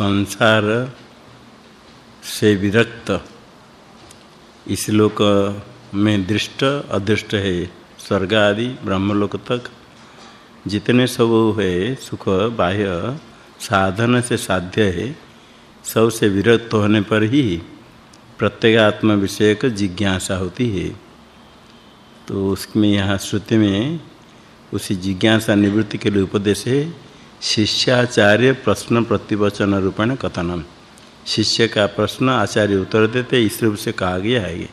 संसार से विरक्त। इस लोक में दृष्ट, अदृष्ट है स्वर्ग आदि ब्रह्मलोक तक। जितने सब है सुख, बाह्य, साधन से साध्य है, सबसे विरक्त होने पर ही प्रत्येगात्म विषयक जिज्ञासा होती है। तो उसमें, यहाँ श्रुति में, उसी जिज्ञासा निवृत्ति के लिए उपदेश है शिष्याचार्य प्रश्न प्रतिवचन रूपेण कथनम। शिष्य का प्रश्न आचार्य उत्तर देते इस रूप से कहा गया है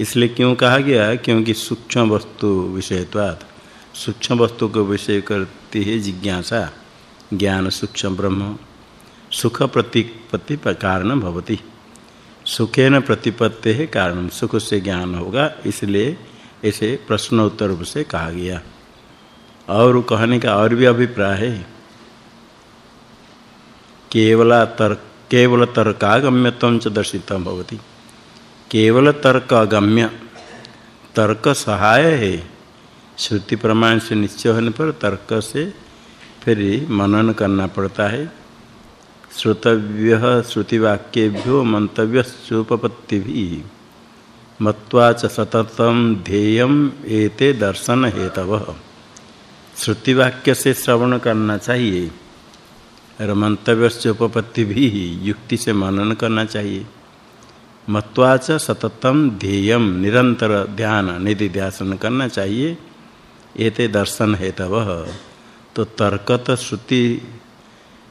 इसलिए क्यों कहा गया? क्योंकि सूक्ष्म वस्तु विषयत्वात्। सूक्ष्म वस्तु को विषय करती है जिज्ञासा। ज्ञान सूक्ष्म ब्रह्म। सुख प्रतिपत्ति कारण भवति। सुखेन प्रतिपत्ति है कारण। सुख से ज्ञान होगा, इसलिए इसे प्रश्न उत्तर रूप से कहा गया। और कहने का और भी अभिप्राय है। केवल तर्क केवल तर्कागम्यत्वं च दर्शितम भवति। केवल तर्क अगम्य तर्क सहाय है। श्रुति प्रमाण से निश्चय होने पर तर्क से फिर मनन करना पड़ता है। श्रुतव्य, श्रुतिवाक्येभ्यो मंतव्य सुपपत्ति भी मत्वा च सततम ध्येयम एते दर्शन हेतव। श्रुतिवाक्य से श्रवण करना चाहिए। और मंतव्य से उपपत्ति भी युक्ति से मनन करना चाहिए। मत्वाच सततम ध्येयम निरंतर ध्यान निधि ध्यान करना चाहिए। एते दर्शन हेतव तो तर्कत श्रुति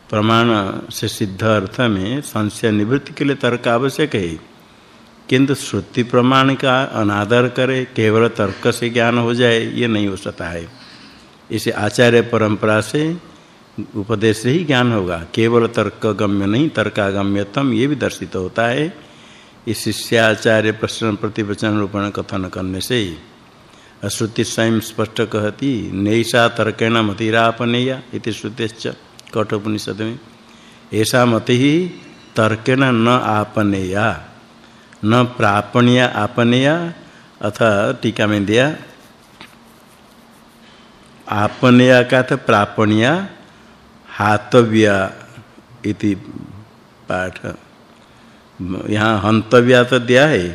प्रमाण से सिद्ध अर्थ में संशय निवृत्ति के लिए तर्क आवश्यक है। किंतु श्रुति प्रमाण का अनादर करे, केवल तर्क से ज्ञान हो जाए, ये नहीं हो सकता है। इसे आचार्य परंपरा से, उपदेश से ही ज्ञान होगा। केवल तर्क गम्य नहीं, तर्कागम्यतम ये भी दर्शित होता है इस शिष्याचार्य प्रश्न प्रतिवचन रूपण कथन करने से ही। श्रुति स्वयं स्पष्ट कहती, नैषा तर्केण मतिरापनेया इति श्रुतिश्च कठोपनिषद में। ऐसा मति ही तर्केण न आपनेया, न प्रापणीय आपनेया अथ टीका में दिया आपनेया का था प्रापणीय हातव्या इति पाठ। यहाँ हंतव्या तो दिया है।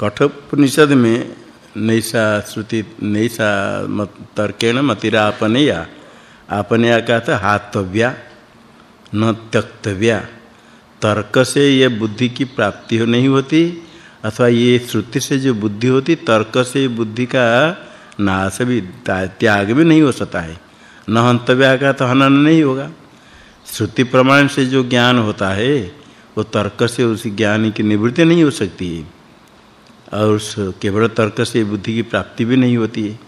कठोपनिषद में नैसा श्रुति नैसा मत, तर्केण मतिरा आपनेया का था हातव्या न त्यक्तव्या। तर्क से ये बुद्धि की प्राप्ति हो नहीं होती अथवा ये श्रुति से जो बुद्धि होती तर्क से बुद्धि का नाश भी त्याग भी नहीं हो सकता है। न हंतव्या का तो हनन नहीं होगा। श्रुति प्रमाण से जो ज्ञान होता है, वो तर्क से उस ज्ञान की निवृत्ति नहीं हो सकती है। और केवल तर्क से बुद्धि की प्राप्ति भी नहीं होती है।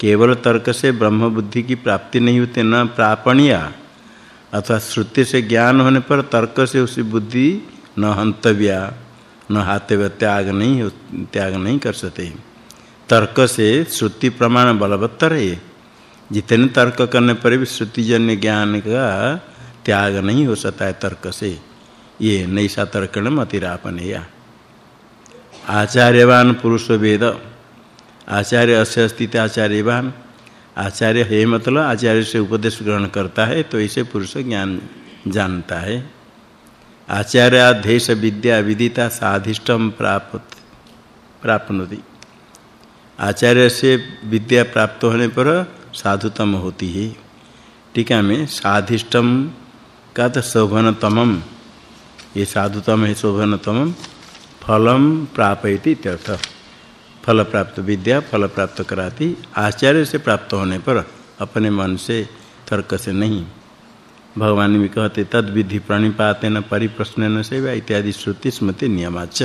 केवल तर्क से ब्रह्म बुद्धि की प्राप्ति नहीं होती, न प्रापणिया। अथवा श्रुति से ज्ञान होने पर तर्क से उसी बुद्धि न हंतव्या, न हातव्य त्याग नहीं त्याग नहीं कर सकते। तर्क से श्रुति प्रमाण बलवत्तर। है जितने तर्क करने पर भी श्रुतिजन्य ज्ञान का त्याग नहीं हो सकता है तर्क से ये नैसा तर्कण मतिरापनेया आचार्यवान पुरुष वेद आचार्य अस्य अस्तित आचार्यवान। आचार्य है मतलब आचार्य से उपदेश ग्रहण करता है तो इसे पुरुष ज्ञान जानता है। आचार्य आचार्याधेश विद्या विदिता साधिष्टम प्राप्त प्राप्नोति। आचार्य से विद्या प्राप्त होने पर साधुतम होती है। टीका में साधिष्टम का तो शोभनतमम। ये साधुतम है, शोभनतमम। फलम प्रापयति इत्यर्थ। फल प्राप्त विद्या, फल प्राप्त कराती, आचार्य से प्राप्त होने पर अपने मन से तर्क से नहीं। भगवान भी कहते तद विधि प्रणिपातेन परिप्रश्न सेवा इत्यादि श्रुति स्मृति नियमाच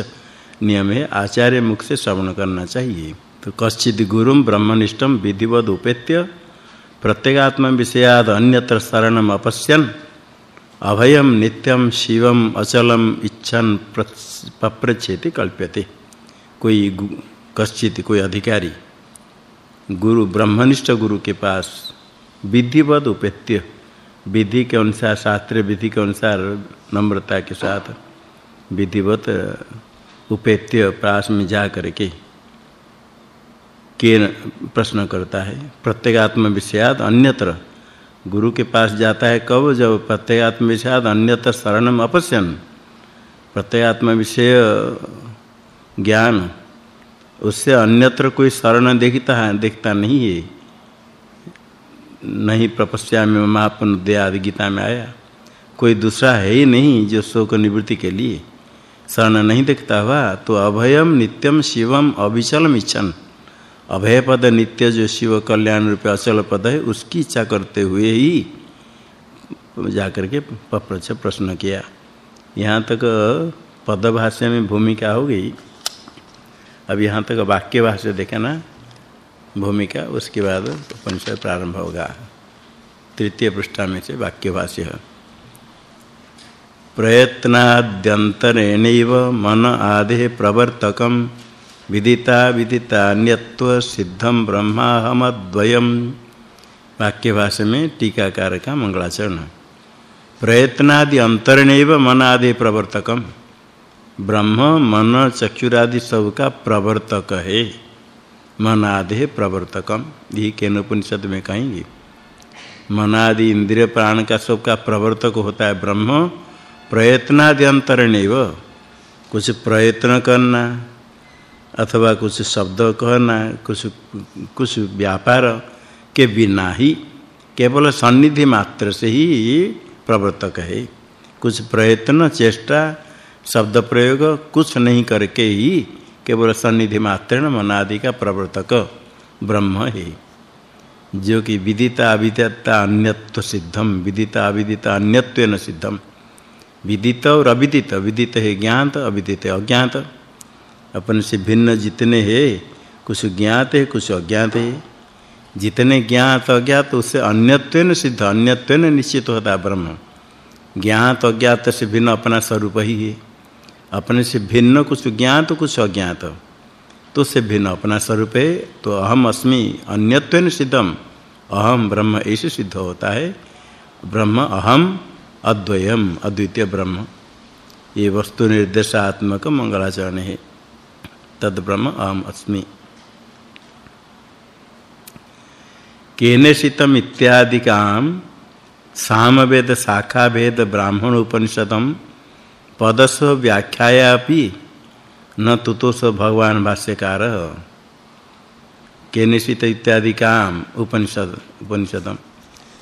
नियम है, आचार्य मुख से श्रवण करना चाहिए। तो कश्चित गुरुम ब्रह्मनिष्ठम विधिवद उपेत्य प्रत्येगात्म विषयाद अन्यत्र शरणम अपश्यन। अभयम नित्यम शिवम अचलम इच्छन पप्रच्छेति कल्प्यते। कोई कश्चित कोई अधिकारी, गुरु, ब्रह्मनिष्ठ गुरु के पास विधिवद उपेत्य विधि के अनुसार शास्त्रीय विधि के अनुसार, नम्रता के साथ विधिवत उपेत्य पास में जा करके के प्रश्न करता है। प्रत्येगात्म विषयात अन्यत्र। गुरु के पास जाता है कब? जब प्रत्यगात्म विषयाद अन्यतर शरणम अपश्यन। प्रत्यगात्म विषय ज्ञान, उससे अन्यत्र कोई शरण देखता है, देखता नहीं है। नहीं में महापुन आदि गीता में आया। कोई दूसरा है ही नहीं जो शोक निवृत्ति के लिए। शरण नहीं देखता हुआ तो अभयम नित्यम शिवम अविचलम इच्छन अभय पद नित्य जो शिव कल्याण रूप अचल पद है, उसकी इच्छा करते हुए ही जाकर के पप्रच प्रश्न किया। यहाँ तक पदभाष्य में भूमिका हो गई। अब यहाँ तक वाक्य भाष्य देखा ना, भूमिका, उसके बाद उपनिषद प्रारंभ होगा। तृतीय पृष्ठा में से वाक्य भाष्य। प्रयत्नाद्यंतरेणैव मन आदे प्रवर्तकम। विदिता विदिता अन्यत्व सिद्धम ब्रह्माहमद्वयम। वाक्य भाषा में टीकाकार का मंगलाचरण। प्रयत्नादि अंतरणैव मन आदि प्रवर्तकम। ब्रह्म, मन, चक्षुरादि सब का प्रवर्तक है। मन आदि प्रवर्तकम। ये केन उपनिषद में कहेंगे। मन आदि इंद्रिय प्राण का सब का प्रवर्तक होता है ब्रह्म। प्रयत्नादि अंतरणैव। कुछ प्रयत्न करना अथवा कुछ शब्द कहना, कुछ कुछ व्यापार, के बिना ही, केवल सन्निधि मात्र से ही प्रवर्तक है कुछ प्रयत्न, चेष्टा, शब्द प्रयोग, कुछ नहीं करके ही केवल सन्निधि मात्र मन आदि का प्रवर्तक ब्रह्म है। जो कि विदिता अविदिता अन्यत्व सिद्धम, विदिता अविदिता अन्यत्वेन सिद्धम। विदित और अविदित, विदित है ज्ञात, अविदित अज्ञात। अपन से भिन्न जितने हैं, कुछ ज्ञात है, कुछ अज्ञात है। जितने ज्ञात अज्ञात, उससे अन्यत्वेन सिद्ध अन्यत्वेन निश्चित होता है ब्रह्म। ज्ञात अज्ञात से भिन्न अपना स्वरूप ही है। अपने से भिन्न कुछ ज्ञात, कुछ अज्ञात। तो से भिन्न अपना स्वरूप है तो अहम अस्मि अन्यत्वेन सिद्धम। अहम ब्रह्म ऐसे सिद्ध होता है। ब्रह्म अहम अद्वयम, अद्वितीय ब्रह्म। ये वस्तु निर्देशात्मक मंगलाचरण है। तद ब्रह्म अहम अस्मि। केनेशितम इत्यादि काम सामवेद शाखा भेद ब्राह्मण उपनिषदम पदस व्याख्यायापि न तुतोस भगवान भाष्यकार। केनेशित इत्यादि काम उपनिषद, उपनिषदम।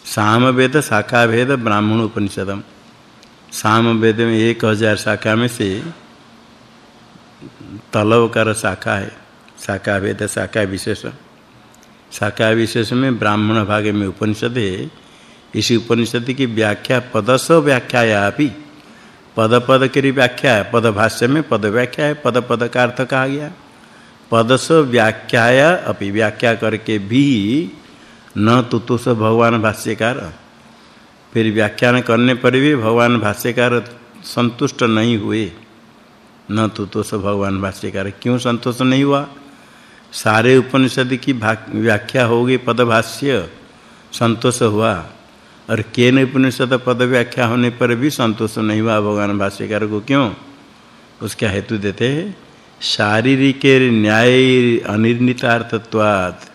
सामवेद शाखा भेद ब्राह्मण उपनिषदम। सामवेद में एक हज़ार शाखा में से तलवकर शाखा है, शाखा भेद शाखा विशेष शाखा विशेष में ब्राह्मण भाग में उपनिषद है। इसी उपनिषद की व्याख्या पदस व्याख्याया भी पद पद की व्याख्या है। पद भाष्य में पद व्याख्या है। पद पद का अर्थ कहा गया। पदस व्याख्याया अपि। व्याख्या करके भी न तुतुस भगवान भाष्यकार। फिर व्याख्यान करने पर भी भगवान भाष्यकार संतुष्ट नहीं हुए। न तो तो सब भगवान भाष्यकार। क्यों संतोष नहीं हुआ? सारे उपनिषद की व्याख्या होगी पदभाष्य, संतोष हुआ। और केन उपनिषद पद व्याख्या होने पर भी संतोष नहीं हुआ भगवान भाष्यकार को? क्यों? उसका हेतु देते शारीरिक न्याय अनिर्णितार्थत्वात्।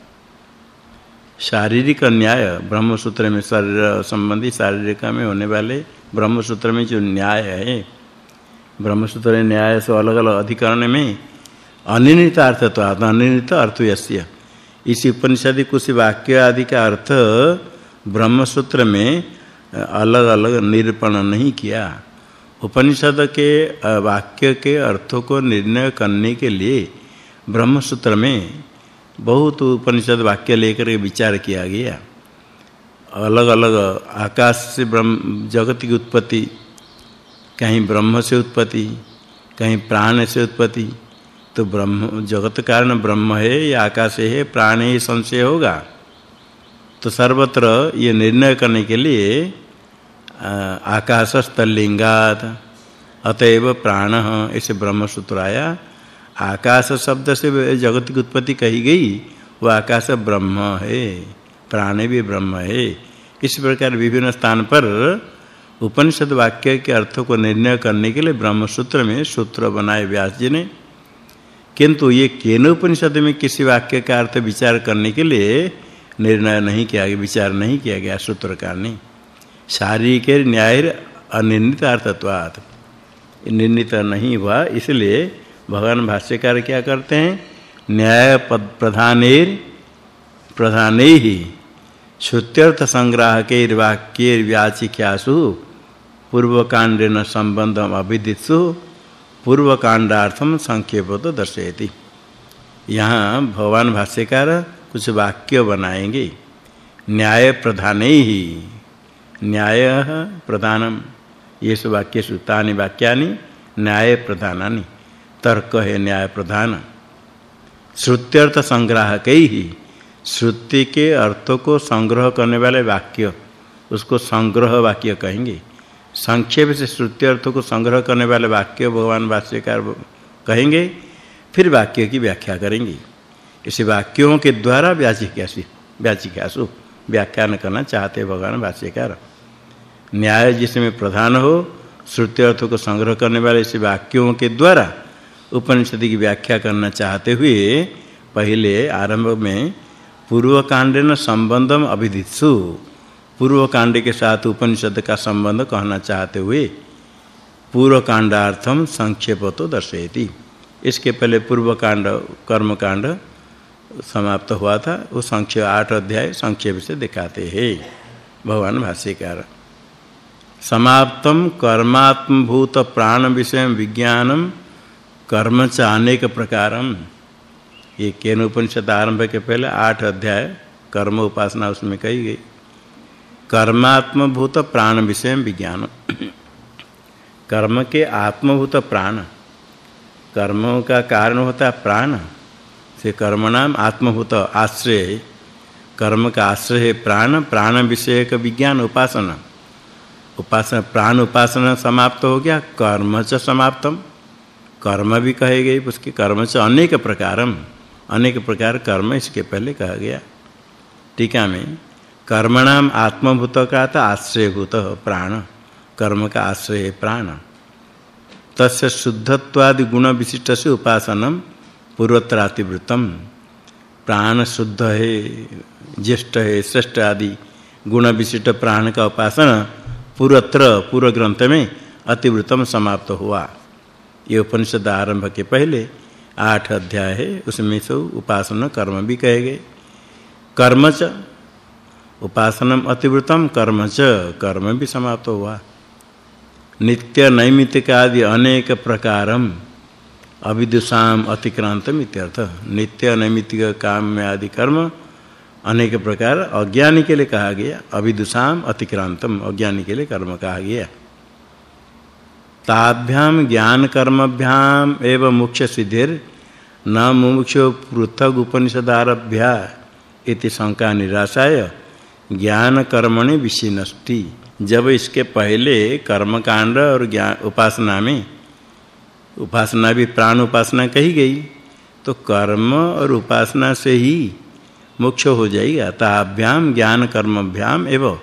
शारीरिक न्याय ब्रह्म सूत्र में शरीर संबंधी शारीरिक में होने वाले ब्रह्म सूत्र में जो न्याय है ब्रह्मसूत्र न्याय से अलग अलग अधिकरण में अनिर्णित अर्थ तो अनिर्णित अर्थ यस्य। इस उपनिषद कुछ वाक्य आदि का अर्थ ब्रह्मसूत्र में अलग अलग निरूपण नहीं किया। उपनिषद के वाक्य के अर्थों को निर्णय करने के लिए ब्रह्मसूत्र में बहुत उपनिषद वाक्य लेकर विचार किया गया। अलग अलग आकाश से ब्रह्म, जगत की उत्पत्ति कहीं ब्रह्म से उत्पत्ति, कहीं प्राण से उत्पत्ति तो ब्रह्म, जगत कारण ब्रह्म है या आकाश है, प्राण ही, संशय होगा। तो सर्वत्र ये निर्णय करने के लिए आकाशस्थलिंगात, अतएव प्राण, ऐसे ब्रह्म सूत्र आया। आकाश शब्द से जगत की उत्पत्ति कही गई वह आकाश ब्रह्म है, प्राण भी ब्रह्म है। इस प्रकार विभिन्न स्थान पर उपनिषद वाक्य के अर्थ को निर्णय करने के लिए ब्रह्म सूत्र में सूत्र बनाए व्यास जी ने। किंतु ये केन उपनिषद में किसी वाक्य का अर्थ विचार करने के लिए निर्णय नहीं किया गया, विचार नहीं किया गया सूत्रकार ने। शारीरिक न्याय अनिर्णित अर्थत्वात्। निर्णित नहीं हुआ, इसलिए भगवान भाष्यकार क्या करते हैं? न्याय प्रधानेर, प्रधाने ही श्रुत्यर्थ संग्रह के वाक्य व्याचिख्यासु पूर्व कांडेन संबंधम अभिदित्सु पूर्व कांडार्थम संक्षेप तो दर्शयति। यहाँ भगवान भाष्यकार कुछ वाक्य बनाएँगे। न्याय प्रधान ही, न्याय प्रधानम, ये सब वाक्य सुतानि वाक्यानि, न्याय प्रधानानि, तर्क है न्याय प्रधान। श्रुत्यर्थ संग्राहक ही, श्रुति के अर्थों को संग्रह करने वाले वाक्य, उसको संग्रह वाक्य कहेंगे। संक्षेप से श्रुति अर्थों को संग्रह करने वाले वाक्य भगवान भाष्यकार कहेंगे, फिर वाक्य की व्याख्या करेंगे। इस वाक्यों के द्वारा व्याचिकासु व्याचिकासु व्याख्यान करना चाहते भगवान भाष्यकार। न्याय जिसमें प्रधान हो श्रुति अर्थों को संग्रह करने वाले इस वाक्यों के द्वारा उपनिषद की व्याख्या करना चाहते हुए पहले आरंभ में पूर्व कांडेन संबंधम अभिदित्सु। पूर्व कांड के साथ उपनिषद का संबंध कहना चाहते हुए पूर्व कांडार्थम संक्षेप तो दर्शयति। इसके पहले पूर्व कांड कर्म कांड समाप्त हुआ था। वो संक्षेप, आठ अध्याय संक्षेप से दिखाते हैं। भगवान भाष्यकार, समाप्तम कर्मात्मभूत प्राण विषय विज्ञानम कर्म च अनेक प्रकारम। ये केन उपनिषद आरंभ के पहले आठ अध्याय कर्म उपासना उसमें कही गई। कर्मात्मभूत प्राण विषय विज्ञान। कर्म के आत्मभूत प्राण। कर्मों का कारण होता प्राण। से कर्म नाम आत्मभूत आश्रय। कर्म का आश्रय है प्राण प्राण विषय का विज्ञान उपासना। उपासना, प्राण उपासना समाप्त हो गया, कर्म च समाप्तम। कर्म भी कहे गए, उसके कर्म च अनेक प्रकारम। अनेक प्रकार कर्म इसके पहले कहा गया। टीका में कर्मणाम आत्मभूत का था आश्रयभूत प्राण। कर्म का आश्रय है प्राण। तस्य शुद्धत्वादि गुण विशिष्ट से उपासनम पूर्वत्रातिवृतम प्राण शुद्ध है, ज्येष्ठ है, श्रेष्ठ आदि गुण विशिष्ट प्राण का उपासना पूर्वत्र पूर्व ग्रंथ में अतिवृतम समाप्त हुआ। ये उपनिषद आरंभ के पहले आठ अध्याय है, उसमें से उपासना कर्म भी कहे गए। कर्म च उपासनम अतिवृतम कर्म च, कर्म भी समाप्त हुआ। नित्य नैमित्तिक आदि अनेक प्रकारम अविदुषाम अतिक्रांतम इत्यर्थ। नित्य नैमित्तिक काम में आदि कर्म अनेक प्रकार अज्ञानी के लिए कहा गया, अविदुषाम अतिक्रांतम अज्ञानी के लिए कर्म कहा गया। ताभ्याम ज्ञान कर्मभ्याम एवं मुख्य सिद्धिर न मुमुक्षो पृथक उपनिषदारभ्या इति शंका निराशाय ज्ञान कर्मणि विशिनष्टि। जब इसके पहले कर्म कांड और ज्ञान उपासना में उपासना भी प्राण उपासना कही गई तो कर्म और उपासना से ही मोक्ष हो जाएगा। ताभ्याम ज्ञान कर्मभ्याम एवं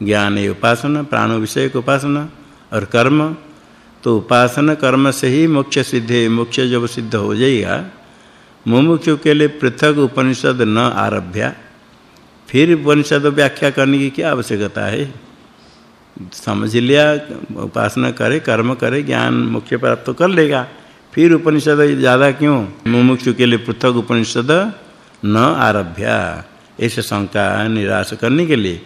ज्ञान उपासना, प्राण विषय उपासना और कर्म। तो उपासना कर्म से ही मोक्ष सिद्ध मोक्ष जब सिद्ध हो जाएगा, मुमुक्षु के लिए पृथक उपनिषद न आरभ्या। फिर उपनिषद व्याख्या करने की क्या आवश्यकता है? समझ लिया, उपासना करे, कर्म करे, ज्ञान मोक्ष प्राप्त तो कर लेगा। फिर उपनिषद ज़्यादा क्यों? मुमुक्षु के लिए पृथक उपनिषद न आरभ्या। ऐसे शंका निराश करने के लिए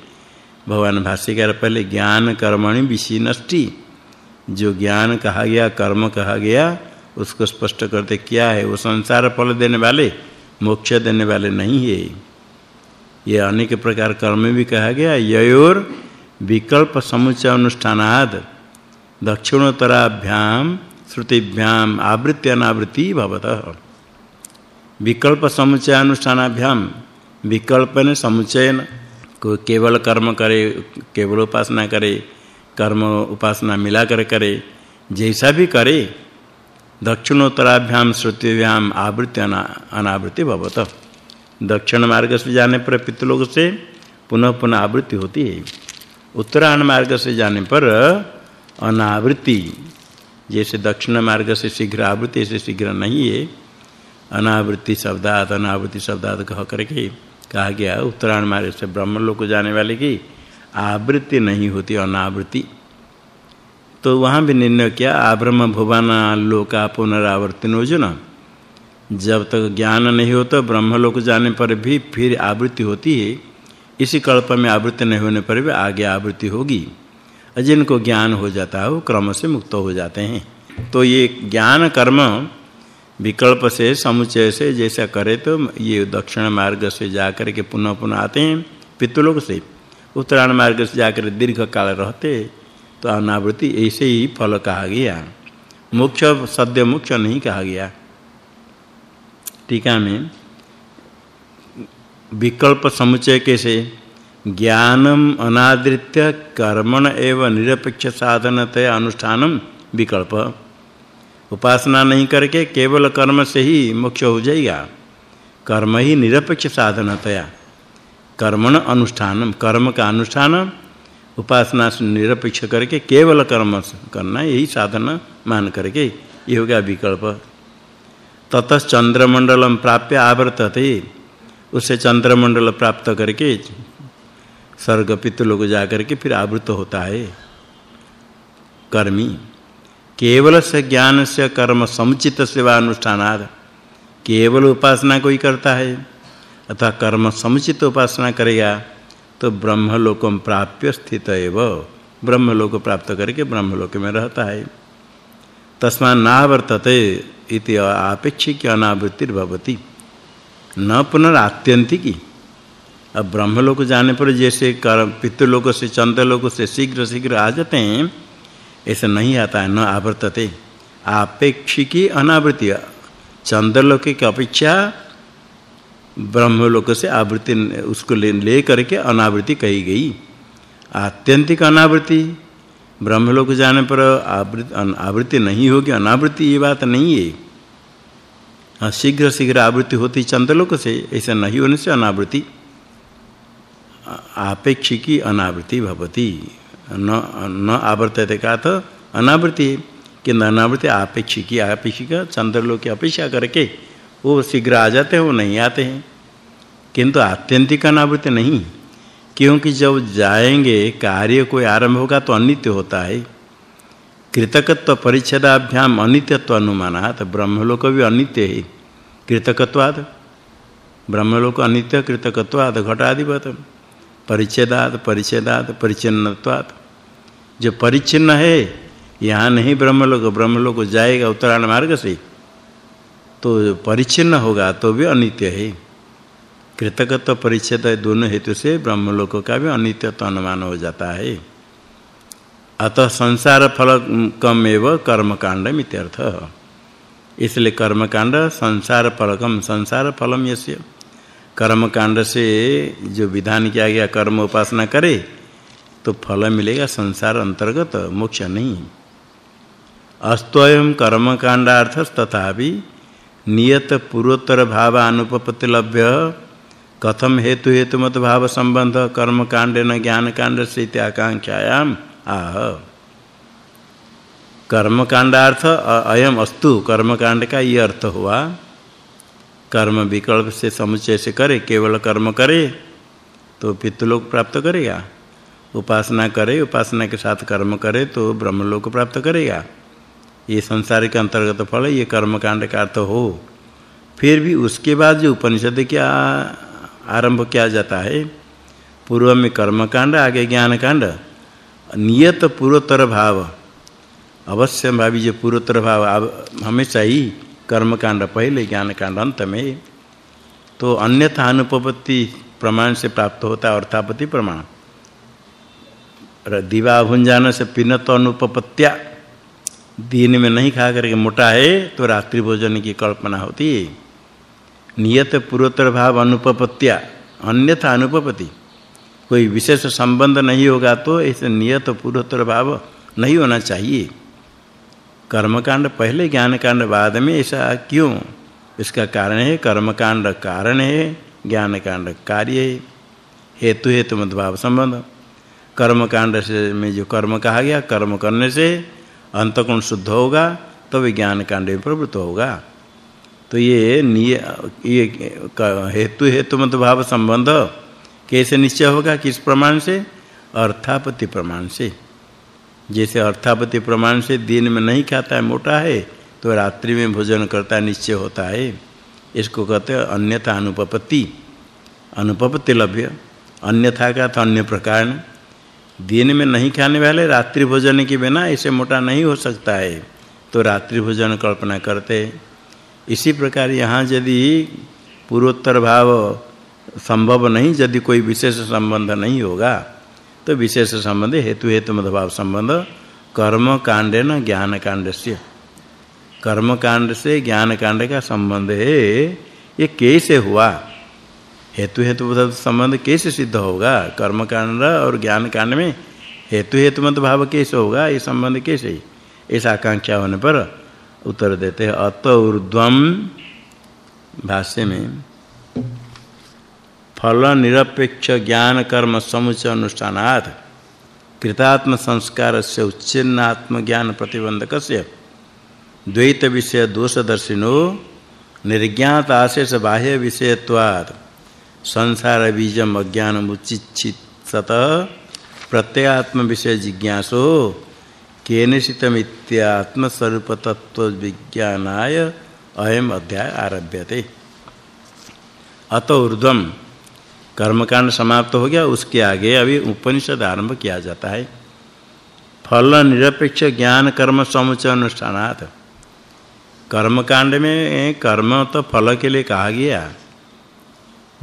भगवान भाष्यकार पहले ज्ञान कर्मणि विशीनष्टि जो ज्ञान कहा गया, कर्म कहा गया, उसको स्पष्ट करते, क्या है? वो संसार फल देने वाले, मोक्ष देने वाले नहीं है। ये अनेक प्रकार कर्म भी कहा गया। ययोर विकल्प समुच्चय अनुष्ठानाद, दक्षिणोत्तराभ्याम, श्रुतिभ्याम, आवृत्ति अनावृत्ति भवतः। विकल्प समुच्चय अनुष्ठानाभ्याम विकल्प ने समुच्चयन को केवल कर्म करे, केवल उपासना करे, कर्म उपासना मिलाकर करे, जैसा भी करे, दक्षिणोत्तराभ्याम, श्रुतिभ्याम, आवृत्ति अनावृत्ति भवत। दक्षिण मार्ग से जाने पर पितृलोक से पुनः पुनः आवृत्ति होती है। उत्तरायण मार्ग से जाने पर अनावृत्ति, जैसे दक्षिण मार्ग से शीघ्र आवृत्ति से शीघ्र नहीं है। अनावृत्ति शब्दात अनावृत्ति शब्दात कह करके कहा गया, उत्तरायण मार्ग से ब्रह्म लोक को जाने वाले की आवृत्ति नहीं होती, अनावृत्ति। तो वहाँ भी निर्णय किया आब्रह्म भुवन लोका न जब तक ज्ञान नहीं हो तो ब्रह्म लोक जाने पर भी फिर आवृत्ति होती है। इसी कल्प में आवृत्ति नहीं होने पर भी आगे आवृत्ति होगी। जिनको ज्ञान हो जाता है, वो क्रम से मुक्त हो जाते हैं। तो ये ज्ञान कर्म विकल्प से समुचय से जैसा करे तो ये दक्षिण मार्ग से जाकर के पुनः पुनः आते हैं पितृलोक से। उत्तरायण मार्ग से जाकर दीर्घ काल रहते तो अनावृत्ति ऐसे ही फल कहा गया। मुख्य सद्य मुख्य नहीं कहा गया। टीका में विकल्प समुचय कैसे ज्ञानम अनादृत्य कर्मण एवं निरपेक्ष साधनतया अनुष्ठानम विकल्प। उपासना नहीं करके केवल कर्म से ही मोक्ष हो जाएगा। कर्म ही निरपेक्ष साधनतया। कर्मण अनुष्ठानम, कर्म का अनुष्ठान, उपासना से निरपेक्ष करके केवल कर्म करना यही साधन मान करके ये हो गया विकल्प। ततः चंद्रमंडलम प्राप्य आवर्तते। उससे चंद्रमंडल प्राप्त करके स्वर्ग पितृलोक जाकर के फिर आवृत होता है। कर्मी, केवल से ज्ञान से कर्म समुचित सेवा अनुष्ठानाद, केवल उपासना कोई करता है अथवा कर्म समुचित उपासना करेगा तो ब्रह्मलोकम प्राप्य स्थित एव। ब्रह्मलोक प्राप्त करके ब्रह्मलोक में रहता है। तस्मा नावर्तते इति आपेक्षिक अनावृत्तिर भवति न पुनरात्यंतिकी अब ब्रह्मलोक जाने पर जैसे पितृलोक से चंद्रलोक से शीघ्र शीघ्र आ जाते हैं ऐसा नहीं आता है न आवर्तते। आपेक्षिकी अनावृत्ति। चंद्रलोक की अपेक्षा ब्रह्मलोक से आवृत्ति उसको ले, ले करके अनावृत्ति कही गई। आत्यंतिक अनावृत्ति ब्रह्मलोक जाने पर आवृत्ति नहीं होगी, अनावृत्ति ये बात नहीं है। हाँ शीघ्र शीघ्र आवृत्ति होती चंद्रलोक से, ऐसा नहीं होने से अनावृत्ति आपेक्षिकी अनावृत्ति भवती। न न आवर्तते का तो अनावृत्ति, किंतु अनावृत्ति आपेक्षिकी, आपेक्षिका चंद्रलोक की अपेक्षा करके वो शीघ्र आ जाते हैं, वो नहीं आते हैं। किंतु आत्यंतिक अनावृत्ति नहीं। क्योंकि जब जाएँगे, कार्य कोई आरंभ होगा तो अनित्य होता है। कृतकत्व परिच्छेदाभ्याम अनित्यत्व अनुमानात ब्रह्मलोक भी अनित्य है। कृतकत्वाद ब्रह्मलोक अनित्य कृतकत्वाद घटादिवत परिच्छेदात परिच्छेदात परिचिन्नत्वात् जो परिचिन्न है, यहाँ नहीं ब्रह्मलोक ब्रह्मलोक जाएगा उत्तरायण मार्ग से तो परिचिन्न होगा तो भी अनित्य है। कृतकत्व परिच्छेद दोनों हेतु से ब्रह्मलोक का भी अनित्यत्व अनुमान हो जाता है। अतः संसार फल कम एव कर्म कांड इत्यर्थ इसलिए कर्म कांड संसार फलकम संसार फलम यस्य। कर्म कांड से जो विधान किया गया कर्म उपासना करे तो फल मिलेगा संसार अंतर्गत मोक्ष नहीं। अस्तोयम कर्म कांडार्थ तथापि नियत पूर्वोत्तर भाव अनुपपत्ति लभ्य। कथम हेतु हेतु मत भाव संबंध, कर्म कांड न ज्ञान कांड से आकांक्षायाम आह। कर्म कांडार्थ अयम अस्तु, कर्म कांड का ये अर्थ हुआ। कर्म विकल्प से समुचय से करे, केवल कर्म करे तो पितृलोक प्राप्त करेगा। उपासना करे, उपासना के साथ कर्म करे तो ब्रह्मलोक प्राप्त करेगा। ये संसार के अंतर्गत फल ये कर्म कांड का अर्थ हो। फिर भी उसके बाद जो उपनिषद क्या आरंभ किया जाता है। पूर्व में कर्म कांड आगे ज्ञान कांड नियत पूर्वोत्तर भाव। अवश्य भावी जो, पूर्वोत्तर भाव। हमेशा ही कर्म कांड पहले ज्ञान कांड अंत में। तो अन्यथा अनुपपत्ति प्रमाण से प्राप्त होता है, अर्थापत्ति प्रमाण। दिवा भुंजान से पिनत अनुपपत्या दिन में नहीं खा करके मोटा है तो रात्रि भोजन की कल्पना होती है। नियत पूर्वोत्तर भाव अनुपपत्या, अन्यथा अनुपपति कोई विशेष संबंध नहीं होगा तो ऐसे नियत पूर्वोत्तर भाव नहीं होना चाहिए। कर्मकांड, पहले ज्ञान कांड बाद में ऐसा क्यों? इसका कारण है, कर्मकांड कारण है ज्ञान कांड कार्य है। हेतु हेतु मद्भाव संबंध। कर्मकांड से में जो कर्म कहा गया, कर्म करने से अंतकोण शुद्ध होगा तो विज्ञान कांड में प्रवृत्त होगा। तो ये ये हेतु हेतु मत भाव संबंध कैसे निश्चय होगा? किस प्रमाण से? अर्थापति प्रमाण से। जैसे अर्थापति प्रमाण से दिन में नहीं खाता है, मोटा है तो रात्रि में भोजन करता है निश्चय होता है। इसको कहते हैं अन्यथा अनुपपत्ति। अनुपपत्ति लभ्य। अन्यथा का तो अन्य प्रकार दिन में नहीं खाने वाले रात्रि भोजन के बिना ऐसे मोटा नहीं हो सकता है। तो रात्रि भोजन कल्पना करते। इसी प्रकार यहाँ यदि पूर्वोत्तर भाव संभव नहीं, यदि कोई विशेष संबंध नहीं होगा तो विशेष संबंध हेतु हेतु मधभाव संबंध कर्म कांडेन ज्ञान कांडस्य कर्म कांड से ज्ञान कांड का संबंध है, ये कैसे हुआ? हेतु हेतु संबंध कैसे सिद्ध होगा? कर्म कांड और ज्ञान कांड में हेतु हेतु मत भाव कैसे होगा? ये संबंध कैसे? ऐसा आकांक्षा होने पर उत्तर देते हैं। अत ऊर्ध्वम भाष्य में फल निरपेक्ष ज्ञान कर्म समुचय अनुष्ठानात् कृतात्म संस्कार से उच्चिन्नात्म ज्ञान प्रतिबंधकस्य द्वैत विषय दोषदर्शिनो निर्ज्ञात आशेष बाह्य विषयत्वात् संसार बीजम अज्ञान उच्चित प्रत्यात्म विषय जिज्ञासो केनसितम इत्यात्म स्वरूप तत्व विज्ञानाय अयम अध्याय आरभ्यते। अत ऊर्ध्वम कर्मकांड समाप्त हो गया, उसके आगे अभी उपनिषद आरंभ किया जाता है। फल निरपेक्ष ज्ञान कर्म समुचय अनुष्ठानात्। कर्मकांड में कर्म तो फल के लिए कहा गया।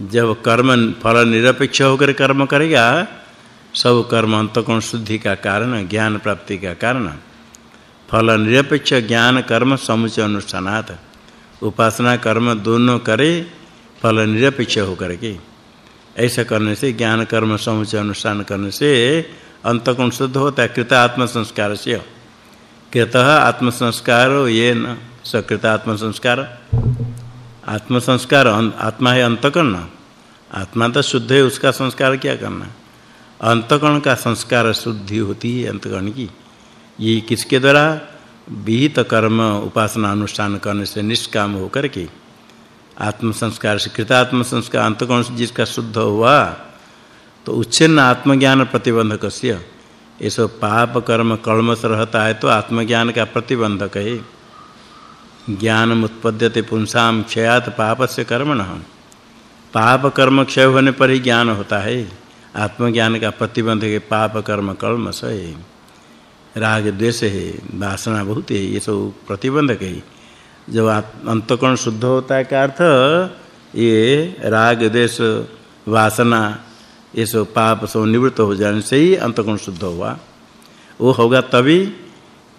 जब कर्म फल निरपेक्ष होकर कर्म करेगा सब कर्म अंतकोण शुद्धि का कारण, ज्ञान प्राप्ति का कारण। फल निरपेक्ष ज्ञान, कर्म समुचय अनुष्ठानात्। उपासना, कर्म दोनों करे, फल निरपेक्ष होकर के। ऐसा करने से, ज्ञान, कर्म समुचय अनुष्ठान करने से अंतकोण शुद्ध होता है कृत आत्म संस्कार से। कृत आत्म संस्कार ये न सकृत आत्म संस्कार। आत्म संस्कार आत्मा है अंतकरण। आत्मा तो शुद्ध है, उसका संस्कार क्या करना अंतकरण का संस्कार शुद्धि होती है अंतकरण की। ये किसके द्वारा? विहित कर्म उपासना अनुष्ठान करने से निष्काम होकर के। आत्म संस्कार से कृतात्म संस्कार, अंतकरण से जिसका शुद्ध हुआ तो उच्छिन्न आत्मज्ञान प्रतिबंधकस्य ये सब पाप कर्म कलमस रहता है तो आत्मज्ञान का प्रतिबंधक है। ज्ञान उत्पद्यते पुंसाम क्षयात पापस्य कर्मणः। पाप कर्म क्षय होने पर ही ज्ञान होता है। आत्मज्ञान का प्रतिबंध के पाप कर्म कलमस है। राग द्वेष है, वासना बहुत है, ये सब प्रतिबंधक है। जब अंतकरण शुद्ध होता है का अर्थ, ये राग द्वेष, वासना, ये सब पाप सब निवृत्त हो जाने से ही अंतकरण शुद्ध हुआ। वो होगा तभी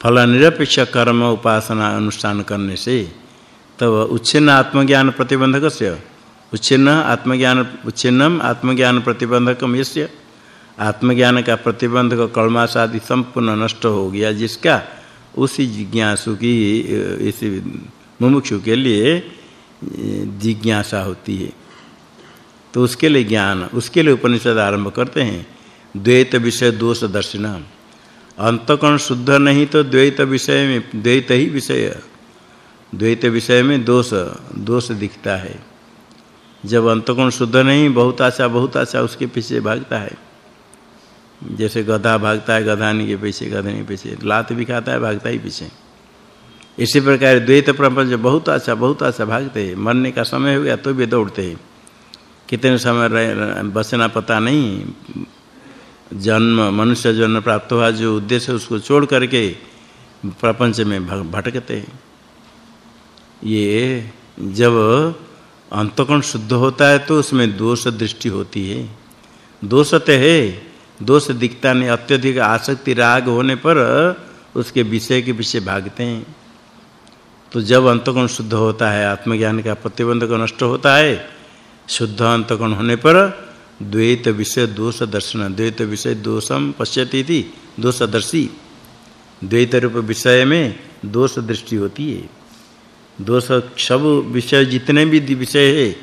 फल निरपेक्ष कर्म उपासना अनुष्ठान करने से। तब उच्छिन्न आत्मज्ञान प्रतिबंधक से उच्छिन्न आत्मज्ञान, उच्छिन्नम आत्मज्ञान प्रतिबंधकम यस्य आत्मज्ञान का प्रतिबंधक कलमास आदि संपूर्ण नष्ट हो गया, जिसका उसी जिज्ञासु की, इस मुमुक्षु के लिए जिज्ञासा होती है। तो उसके लिए ज्ञान, उसके लिए उपनिषद आरंभ करते हैं, द्वैत विषय दोष दर्शना अंतकरण शुद्ध नहीं तो द्वैत विषय में, द्वैत ही विषय, द्वैत विषय में दोष दोष दिखता है। जब अंतकोण शुद्ध नहीं, बहुत आशा बहुत आशा उसके पीछे भागता है। जैसे गधा भागता है गधानी के पीछे गधनी के पीछे। लात भी खाता है, भागता ही पीछे। इसी प्रकार द्वैत प्रपंच, बहुत आशा बहुत आशा भागते हैं। मरने का समय हो गया तो भी दौड़ते हैं। कितने समय बचना पता नहीं। जन्म, मनुष्य जन्म प्राप्त हुआ, जो उद्देश्य उसको छोड़ करके प्रपंच में भटकते हैं। ये जब अंतकोण शुद्ध होता है तो उसमें दोष दृष्टि होती है। दोष तो है, दोष दिखता नहीं, अत्यधिक आसक्ति, राग होने पर उसके विषय के पीछे भागते हैं। तो जब अंतकोण शुद्ध होता है, आत्मज्ञान का प्रतिबंधक नष्ट होता है, शुद्ध अंतकोण होने पर द्वैत विषय दोष दर्शन, द्वैत विषय दोषम पश्यति थी दोषदर्शी। द्वैत रूप विषय में दोष दृष्टि होती है। दोष सब विषय, जितने भी विषय है,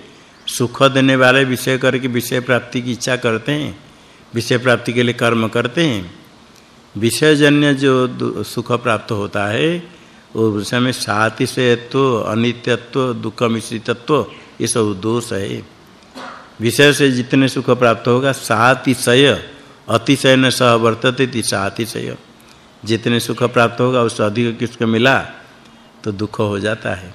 सुख देने वाले विषय करके विषय प्राप्ति की इच्छा करते हैं, विषय प्राप्ति के लिए कर्म करते हैं। विषयजन्य जो सुख प्राप्त होता है, वो विषय में सातिशयत्व अनित्यत्व, दुख मिश्रितत्व, ये सब दोष है। विषय से जितने सुख प्राप्त होगा सातिशय अतिशय न सह वर्तते ति सातिशय जितने सुख प्राप्त होगा, उससे अधिक किसको मिला? तो दुख हो जाता है।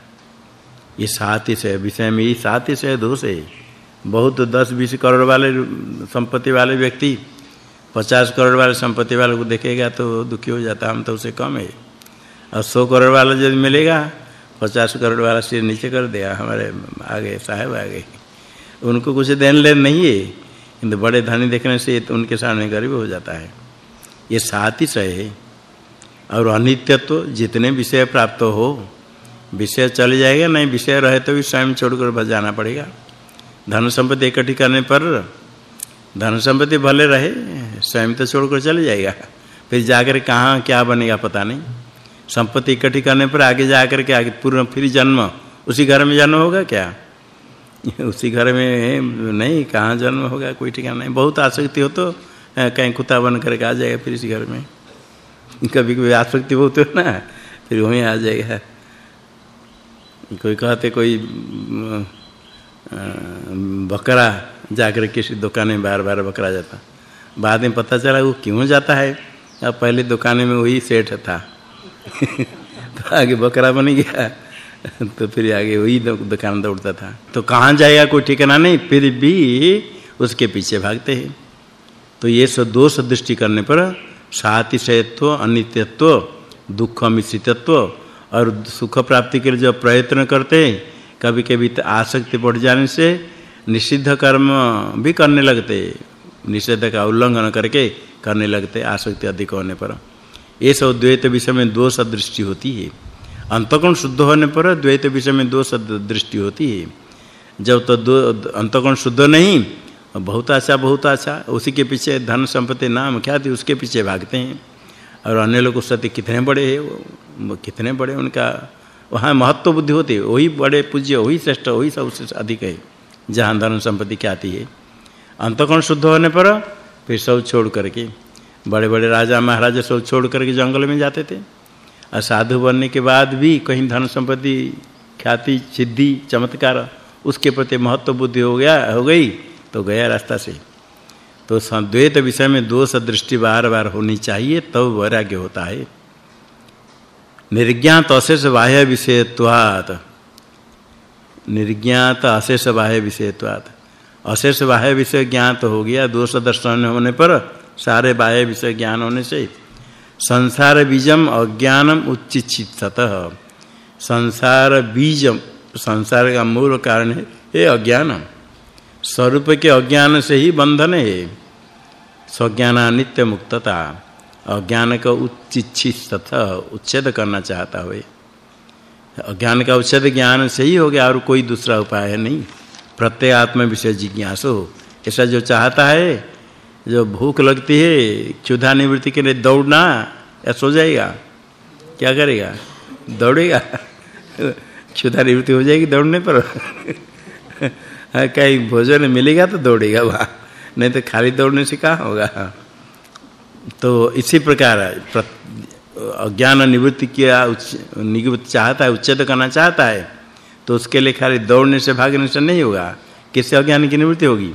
ये सातिशय विषय में, ये सातिशय दोष है। बहुत दस, बीस करोड़ वाले संपत्ति वाले व्यक्ति, पचास करोड़ वाले संपत्ति वाले को देखेगा तो दुखी हो जाता हम तो उसे कम है। और सौ करोड़ वाला जब मिलेगा, पचास करोड़ वाला सिर नीचे कर देगा, हमारे आगे साहब आगे। उनको कुछ देन लेन नहीं है। किंतु बड़े धनी देखने से तो उनके सामने गरीब हो जाता है। ये साथ ही सही है। और अनित्यत्व, जितने विषय प्राप्त हो, विषय चले जाएगा, नहीं विषय रहे तो भी स्वयं छोड़कर जाना पड़ेगा। धन संपत्ति इकट्ठी करने पर धन संपत्ति भले रहे, स्वयं तो छोड़कर चले जाएगा। फिर जाकर कहाँ, क्या बनेगा पता नहीं। संपत्ति इकट्ठी करने पर आगे जाकर के आगे पूर्ण, फिर जन्म। उसी घर में जन्म होगा क्या? उसी घर में नहीं, कहाँ जन्म होगा, कोई ठिकाना नहीं। बहुत आसक्ति हो तो कहीं कुत्ता बन करके आ जाएगा फिर इसी घर में। कभी कभी आसक्ति बहुत हो ना, फिर वहीं आ जाएगा। कोई कहते कोई बकरा जाकर किसी दुकान में बार-बार बकरा जाता। बाद में पता चला वो क्यों जाता है? अब पहले दुकान में वही सेठ था। तो आगे बकरा बन गया तो फिर आगे वही दुकान दौड़ता था। तो कहाँ जाएगा कोई ठिकाना नहीं, फिर भी उसके पीछे भागते हैं। तो ये सब दोष दृष्टि करने पर सातिशयत्व अनित्यत्व, दुख मिश्रितत्व और सुख प्राप्ति के लिए जो प्रयत्न करते हैं, कभी-कभी तो आसक्ति बढ़ जाने से निषिद्ध कर्म भी करने लगते निषेध का उल्लंघन करके करने लगते आसक्ति अधिक होने पर। ये सब द्वैत विषय में दोष दृष्टि होती है। अंतकोण शुद्ध होने पर द्वैत विषय में दोष दृष्टि होती है। जब तो अंतकोण शुद्ध नहीं बहुत अच्छा बहुत अच्छा उसी के पीछे धन संपत्ति, नाम थी, उसके पीछे भागते हैं। और अन्य लोग उससे कितने बड़े हैं कितने बड़े उनका, वहाँ महत्व बुद्धि होती है। वही बड़े पूज्य, वही श्रेष्ठ, वही सबसे अधिक है, जहाँ धन संपत्ति क्या आती है। अंतकोण शुद्ध होने पर फिर सब छोड़ करके, बड़े-बड़े राजा, महाराजा सब छोड़ करके जंगल में जाते थे। और साधु बनने के बाद भी कहीं धन संपत्ति ख्याति, सिद्धि, चमत्कार, उसके प्रति महत्व बुद्धि हो गया, हो गई। तो गया रास्ता से। तो संद्वैत विषय में दोष दृष्टि बार-बार होनी चाहिए, तब तो वैराग्य होता है। निर्ज्ञात अशेष बाह्य विषयत्वात्। निर्ज्ञात अशेष बाह्य विषयत्वात्। अशेष बाह्य विषय ज्ञात हो गया दोष दर्शन होने पर, सारे बाह्य विषय ज्ञान होने से। संसार बीजम अज्ञानम उच्चिततः संसार बीजम, संसार का मूल कारण है ये अज्ञान स्वरूप के अज्ञान से ही बंधन है। स्वज्ञान नित्य मुक्तता अज्ञान का उच्चित तथा उच्छेद करना चाहता हो अज्ञान का उच्छेद ज्ञान से ही हो गया और कोई दूसरा उपाय है नहीं। प्रत्यय आत्म विषय जिज्ञासो ऐसा जो चाहता है, जो भूख लगती है, क्षुधा निवृत्ति के लिए दौड़ना या सो जाएगा। क्या करेगा? दौड़ेगा? क्षुधा निवृत्ति हो जाएगी दौड़ने पर। कहीं भोजन मिलेगा तो दौड़ेगा वहाँ, नहीं तो खाली दौड़ने से कहाँ होगा। तो इसी प्रकार अज्ञान निवृत्ति किया निवृत्ति चाहता है उच्चेद करना चाहता है तो उसके लिए खाली दौड़ने से भागने से नहीं होगा। किससे अज्ञान की निवृत्ति होगी?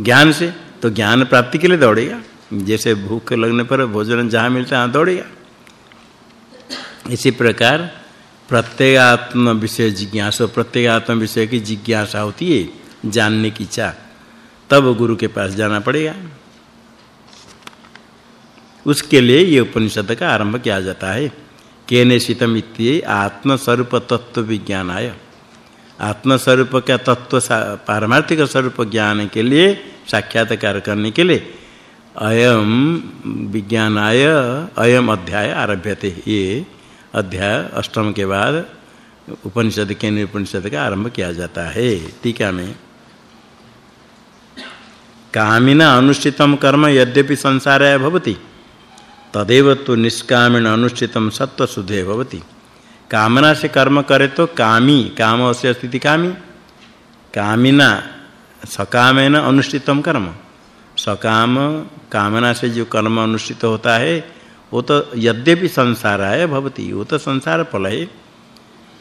ज्ञान से तो ज्ञान प्राप्ति के लिए दौड़ेगा। जैसे भूख लगने पर भोजन जहाँ मिलता है दौड़ेगा। इसी प्रकार प्रत्येगात्म विषय जिज्ञासा, प्रत्येगात्म विषय की जिज्ञासा होती है, जानने की इच्छा। तब गुरु के पास जाना पड़ेगा। उसके लिए ये उपनिषद का आरंभ किया जाता है। केने शीतम इत्ये आत्म स्वरूप तत्व विज्ञान आय आत्म स्वरूप का तत्व पारमार्थिक स्वरूप ज्ञान के लिए, साक्षात्कार करने के लिए, अयम विज्ञानाय, अयम अध्याय आरभ्यते। ये अध्याय, अष्टम के बाद उपनिषद के उपनिषद का आरंभ किया जाता है। टीका में, कामिना अनुष्ठितम कर्म यद्यपि संसाराय भवति, तदेव तो निष्कामण अनुष्ठितम सत्व शुद्धे भवति। कामना से कर्म करे तो कामी, काम से स्थिति कामी। कामिना, सकामेन अनुष्ठितम कर्म। सकाम, कामना से जो कर्म अनुष्ठित होता है वो तो यद्यपि संसार है, भवती। वो तो संसार फल है।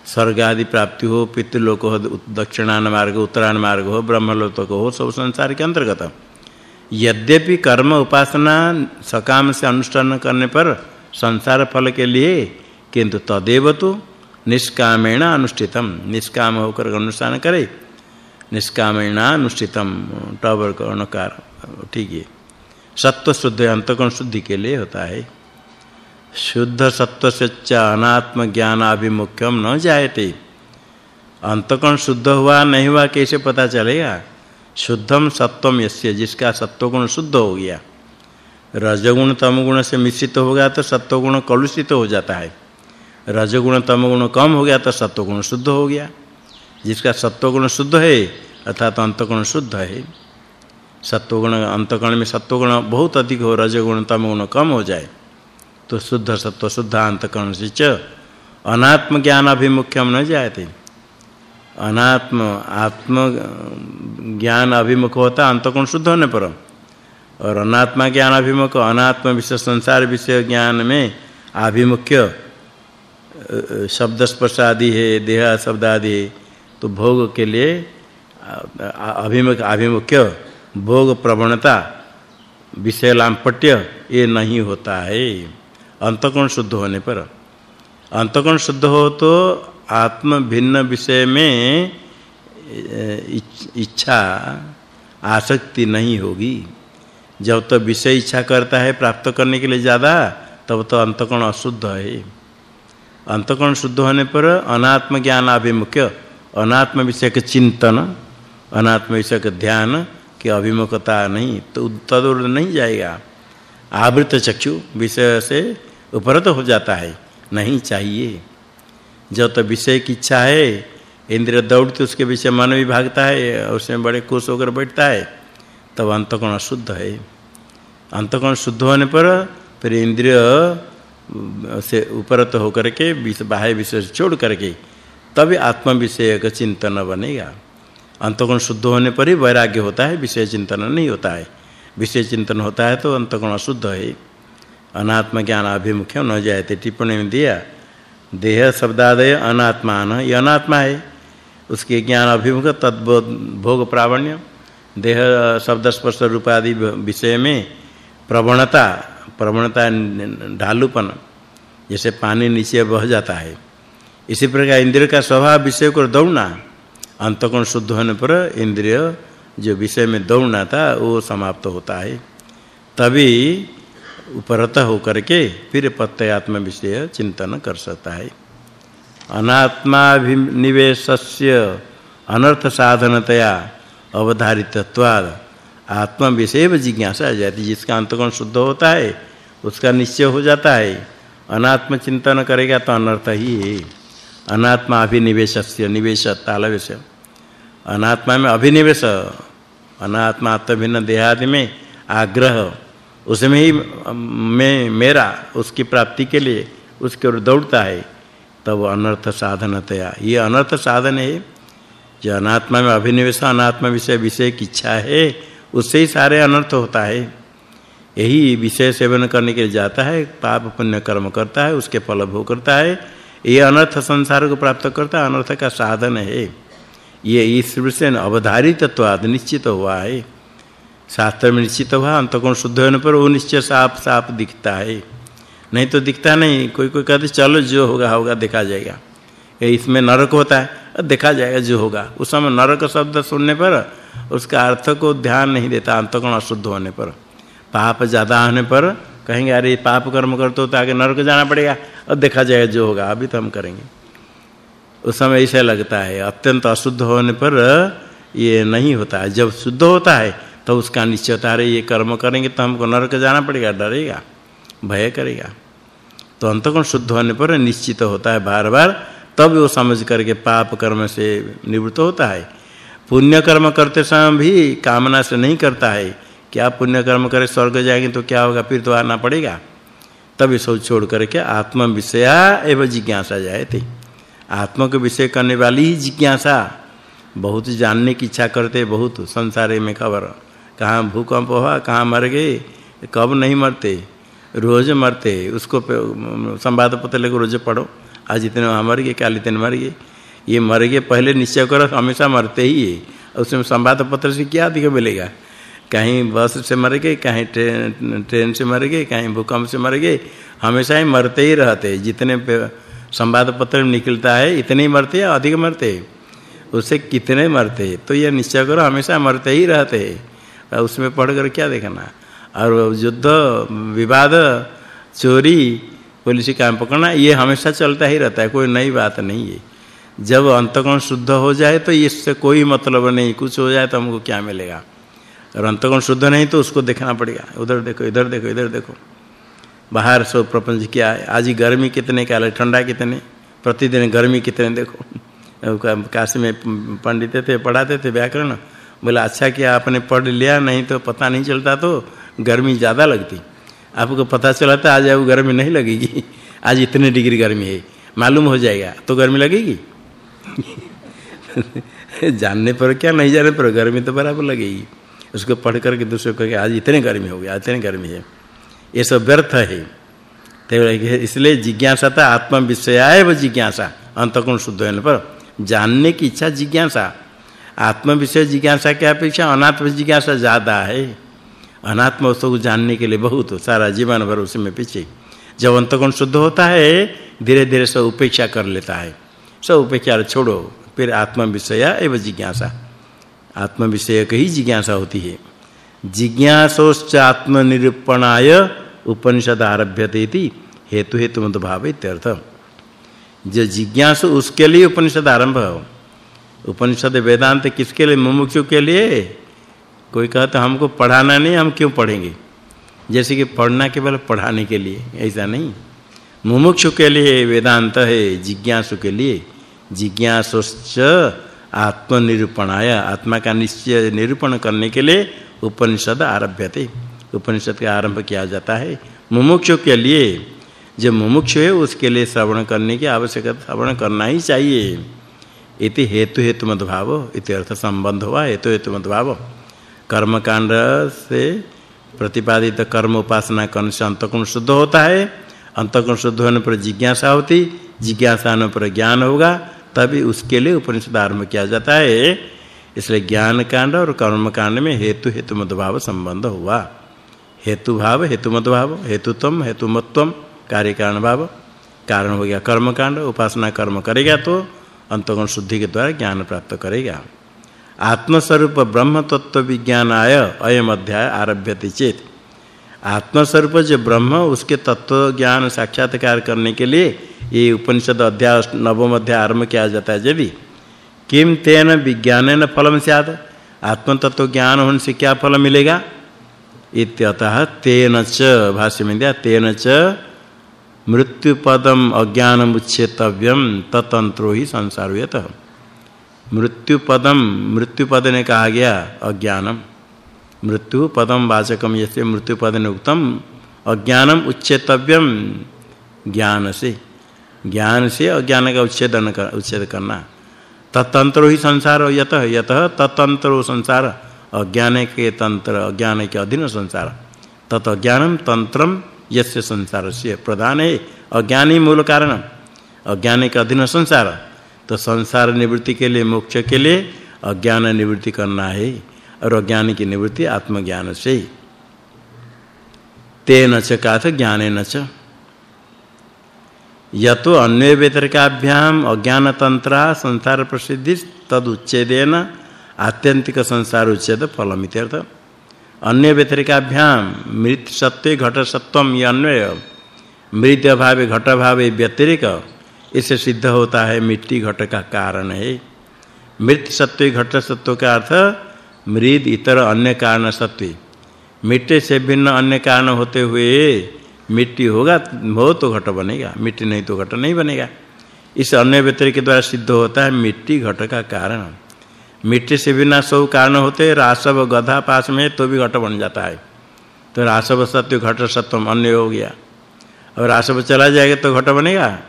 स्वर्ग आदि प्राप्ति हो, पितृलोक हो, दक्षिणान मार्ग, उत्तरायण मार्ग हो, ब्रह्मलोक हो, सब संसार के अंतर्गत। यद्यपि कर्म उपासना सकाम से अनुष्ठान करने पर संसार फल के लिए, किंतु तदेव तो निष्कामेण अनुष्ठितम। निष्काम होकर अनुष्ठान करे। निष्कामेण अनुष्ठितम। टवर का अणकार ठीक है। सत्व शुद्ध अंतकोण शुद्धि के लिए होता है। शुद्ध सत्व से अनात्म ज्ञान अभिमुख्यम न जायते। अंतकोण शुद्ध हुआ, नहीं हुआ, कैसे पता चलेगा? शुद्धम सत्वम यस्य, जिसका सत्वगुण शुद्ध हो गया। रजगुण तमगुण से मिश्रित हो गया तो सत्वगुण कलुषित हो जाता है। रजगुण तमगुण कम हो गया तो सत्वगुण शुद्ध हो गया। जिसका सत्वगुण शुद्ध है, अर्थात अंतगुण शुद्ध है, सत्वगुण अंतगुण में सत्वगुण बहुत अधिक हो, रजगुण तमगुण कम हो जाए। तो शुद्ध सत्व, शुद्ध अंतकरण से च। अनात्म ज्ञान अभिमुख्यम न जायते। अनात्म, आत्म ज्ञान अभिमुख होता, अंतकोण शुद्ध होने पर। और अनात्मा ज्ञान अभिमुख, अनात्म विषय, संसार विषय ज्ञान में आभिमुख्य शब्द स्पर्श आदि है, देह शब्द आदि तो भोग के लिए अभिमुख अभिमुख्य भोग प्रवणता, विषय लांपट्य, ये नहीं होता है। अंतकोण शुद्ध होने पर। अंतकोण शुद्ध हो तो आत्म भिन्न विषय में इच्छा, आसक्ति नहीं होगी। जब तो विषय इच्छा करता है प्राप्त करने के लिए ज़्यादा, तब तो अंतकोण अशुद्ध है। अंतकोण शुद्ध होने पर अनात्म ज्ञान अभिमुख्य, अनात्म विषय के चिंतन, अनात्म विषय के ध्यान की अभिमुखता नहीं तो तदुर नहीं जाएगा। आवृत चक्षु विषय से उपरत हो जाता है। नहीं चाहिए। जब तो विषय की इच्छा है, इंद्रिय दौड़ते उसके विषय मन भी भागता है उसमें बड़े खुश होकर बैठता है, तब अंतकोण शुद्ध है। अंतकोण शुद्ध होने पर फिर इंद्रिय से उपरत होकर के बाह्य विषय छोड़ करके तभी आत्म विषय का चिंतन बनेगा। अंतकोण शुद्ध होने पर ही वैराग्य होता है, विषय चिंतन नहीं होता है। विषय चिंतन होता है तो अंतकोण अशुद्ध है। अनात्म ज्ञान अभिमुख्य न जायते। टिप्पणी में दिया, देह शब्दादय अनात्मान ये अनात्मा है। उसके ज्ञान अभिमुख तद्भोग भोग प्रावण्य देह शब्द स्पर्श रूप आदि विषय में प्रवणता प्रवणता ढालूपन, जैसे पानी नीचे बह जाता है। इसी प्रकार इंद्रिय का स्वभाव विषय को दौड़ना, अंतकोण शुद्ध होने पर इंद्रिय जो विषय में दौड़ना था, वो समाप्त होता है। तभी उपरत होकर के फिर प्रत्ययात्म विषय चिंतन कर सकता है। अनात्माभिनिवेशस्य अनर्थ साधनतया अवधारितत्वाद आत्म विषय जिज्ञासा आ जाती जिसका अंतकोण शुद्ध होता है, उसका निश्चय हो जाता है। अनात्म चिंतन करेगा तो अनर्थ ही है। अनात्मा अभिनिवेशस्य निवेश तालवेश अनात्मा में अभिनिवेश अनात्मा आत्मभिन्न देहादि में आग्रह। उसमें ही, मैं, मेरा, उसकी प्राप्ति के लिए, उसके ओर दौड़ता है, तब अनर्थ साधनतया ये अनर्थ साधन है, जो अनात्मा में अभिनिवेश, अनात्मा विषय विषय की इच्छा है, उससे ही सारे अनर्थ होता है। यही विषय सेवन करने के लिए जाता है, पाप पुण्य कर्म करता है, उसके फल भोग करता है। ये अनर्थ संसार को प्राप्त करता है, अनर्थ का साधन है। ये इस से अवधारितत्वाद निश्चित हुआ है। शास्त्र में निश्चित हुआ अंतकोण शुद्ध होने पर वो निश्चय साफ़ साफ़ दिखता है। नहीं तो दिखता नहीं। कोई कोई कहते चलो जो होगा होगा, देखा जाएगा। इसमें नरक होता है देखा जाएगा जो होगा। उस समय नरक शब्द सुनने पर उसका अर्थ को ध्यान नहीं देता, अंतकोण अशुद्ध होने पर। पाप ज़्यादा होने पर कहेंगे, अरे, पाप कर्म करते हो तो आगे नरक जाना पड़ेगा और देखा जाएगा जो होगा, अभी तो हम करेंगे। उस समय ऐसा लगता है। अत्यंत अशुद्ध होने पर ये नहीं होता है। जब शुद्ध होता है तो उसका निश्चयता है ये कर्म करेंगे तो हमको नरक जाना पड़ेगा, डरेगा, भय करेगा। तो अंतकोण शुद्ध होने पर निश्चित होता है बार-बार तब वो समझ करके पाप कर्म से निवृत्त होता है। पुण्य कर्म करते समय भी कामना से नहीं करता है। क्या पुण्य कर्म करे, स्वर्ग जाएँगे तो क्या होगा, फिर तो आना पड़ेगा। तब सोच छोड़ करके आत्म विषया एवं जिज्ञासा थे। आत्मा को विषय करने वाली ही जिज्ञासा। बहुत जानने की इच्छा करते, बहुत संसार में खबर। कहाँ भूकंप हुआ, कहाँ मर गए, कब नहीं मरते, रोज मरते, उसको संवाद पत्र लेकर रोज पढ़ो। आज इतने मर गए, कल इतने मर गए। ये मर गए, पहले निश्चय करो, हमेशा मरते ही है। उसमें संवाद पत्र से क्या अधिक मिलेगा? कहीं बस से मर गए, कहीं ट्रेन ट्रेन से मर गए, कहीं भूकंप से मर गए। हमेशा ही मरते ही रहते जितने संवाद पत्र निकलता है, इतने ही मरते या अधिक मरते उससे कितने मरते तो ये निश्चय करो, हमेशा मरते ही रहते हैं। उसमें पढ़कर क्या देखना? और युद्ध, विवाद, चोरी, पुलिस काम पकड़ना, ये हमेशा चलता ही रहता है, कोई नई बात नहीं है। जब अंतकोण शुद्ध हो जाए तो इससे कोई मतलब नहीं, कुछ हो जाए तो हमको क्या मिलेगा? और अंतकोण शुद्ध नहीं तो उसको देखना पड़ेगा, उधर देखो, इधर देखो इधर देखो। बाहर सब प्रपंच क्या है? आज ही गर्मी कितने का ठंडा कितने? प्रतिदिन गर्मी कितने? देखो। काशी में पंडित थे, पढ़ाते थे व्याकरण। बोला अच्छा किया आपने पढ़ लिया, नहीं तो पता नहीं चलता तो गर्मी ज़्यादा लगती। आपको पता चला था आज अब गर्मी नहीं लगेगी। आज इतने डिग्री गर्मी है। मालूम हो जाएगा तो गर्मी लगेगी? जानने पर क्या, नहीं जानने पर गर्मी तो बराबर लगेगी। उसको पढ़ करके दूसरे को आज इतने गर्मी हो गया इतने गर्मी है। ये सब व्यर्थ है। तो इसलिए जिज्ञासा आत्म विषयाय जिज्ञासा, अंतकोण शुद्ध होने पर। जानने की इच्छा जिज्ञासा आत्म विषय जिज्ञासा के अपेक्षा अनात्म जिज्ञासा ज़्यादा है। अनात्म वस्तु को जानने के लिए बहुत सारा जीवन भर उसी में पीछे। जब अंतकोण शुद्ध होता है, धीरे-धीरे सब उपेक्षा कर लेता है। सब उपेक्षा छोड़ो, फिर आत्म विषय एवं जिज्ञासा। आत्म विषय की जिज्ञासा होती है। जिज्ञासोश्च आत्मनिरूपणाय उपनिषद आरभ्यते इति हेतु हेतु मत भाव इत्यर्थ। जो जिज्ञासु उसके लिए उपनिषद आरंभ हो उपनिषद वेदांत किसके लिए, मुमुक्षु के लिए? कोई कहता हमको पढ़ाना नहीं, हम क्यों पढ़ेंगे? जैसे कि पढ़ना केवल पढ़ाने के लिए, ऐसा नहीं। मुमुक्षु के लिए वेदांत है, जिज्ञासु के लिए। जिज्ञासुश्च आत्मनिरूपणाय, आत्मा का निश्चय निरूपण करने के लिए उपनिषद आरभ्यते। उपनिषद का आरंभ किया जाता है। मुमुक्षु के लिए, जो मुमुक्षु है, उसके लिए श्रवण करने की आवश्यकता, श्रवण करना ही चाहिए। इति हेतु हेतु मत भाव इति अर्थ संबंध हुआ हेतु हेतु मत भाव कर्म कांड से प्रतिपादित कर्म उपासना करने से अंतकोण शुद्ध होता है। अंतकोण शुद्ध होने पर जिज्ञासा होती, जिज्ञासा होने पर ज्ञान होगा, तभी उसके लिए उपनिषद आरंभ किया जाता है। इसलिए ज्ञान कांड और कर्म कांड में हेतु हेतु भाव संबंध हुआ। हेतु भाव हेतु भाव हेतुत्वम, हेतुमत्वम, कार्य कारण भाव कारण हो गया कर्म कांड उपासना कर्म करेगा तो अंतगुण शुद्धि के द्वारा ज्ञान प्राप्त करेगा। आत्मस्वरूप ब्रह्म तत्व विज्ञानाय अयम अध्याय आरभ्यते चेत। आत्मस्वरूप जो ब्रह्म, उसके तत्व ज्ञान साक्षात्कार करने के लिए ये उपनिषद अध्याय नवम अध्याय आरंभ किया जाता है यदि किम तेन विज्ञानेन फलम स्यात्? आत्म तत्व ज्ञान होने से क्या फल मिलेगा? इत्यतः तेन च भाष्य में दिया तेन च मृत्यु पदम अज्ञानम उच्छेतव्यम ततंत्रो ही संसारयत मृत्यु पदम मृत्यु पद ने कहा गया, अज्ञानम। मृत्यु पदम वाचकम यस्य मृत्यु ने उक्तम, अज्ञानम उच्छेतव्यम ज्ञान से ज्ञान से अज्ञान का उच्छेदन कर, उच्छेद करना। ततंत्रो ही संसार यत यत ततंत्रो संसार, अज्ञान के तंत्र, अज्ञान के अधीन संसार। तत अज्ञानम तंत्रम यस्य संसार से प्रधान है अज्ञानी मूल कारण। अज्ञान के अधीन संसार। तो संसार निवृत्ति के लिए, मोक्ष के लिए अज्ञान निवृत्ति करना है, और अज्ञान की निवृत्ति आत्मज्ञान से। तेन च काथ ज्ञानेन च। यतो अन्य व्यतिरिकाभ्याम अज्ञान तंत्रा संसार प्रसिद्धि तद उच्छेदेन आत्यंतिक संसार उच्छेद फलमित्यर्थ। अन्य व्यतिरिकाभ्याम मृत सत्य, घट सत्वम, ये अन्वय। मृत अभाव घट भाव व्यतिरिक। इससे सिद्ध होता है मिट्टी घट का कारण है। मृत सत्व घट सत्व का अर्थ मृद इतर अन्य कारण सत्व मिट्टी से भिन्न अन्य कारण होते हुए मिट्टी होगा, हो तो घट बनेगा, मिट्टी नहीं तो घट नहीं बनेगा। इस अन्य व्यतिरि के द्वारा सिद्ध होता है मिट्टी घट का कारण। मिट्टी से बिना सब कारण होते, रासव गधा पास में तो भी घट बन जाता है। तो रासव सत्य, घट सत्वम अन्य हो गया। और रासव चला जाएगा तो घट बनेगा?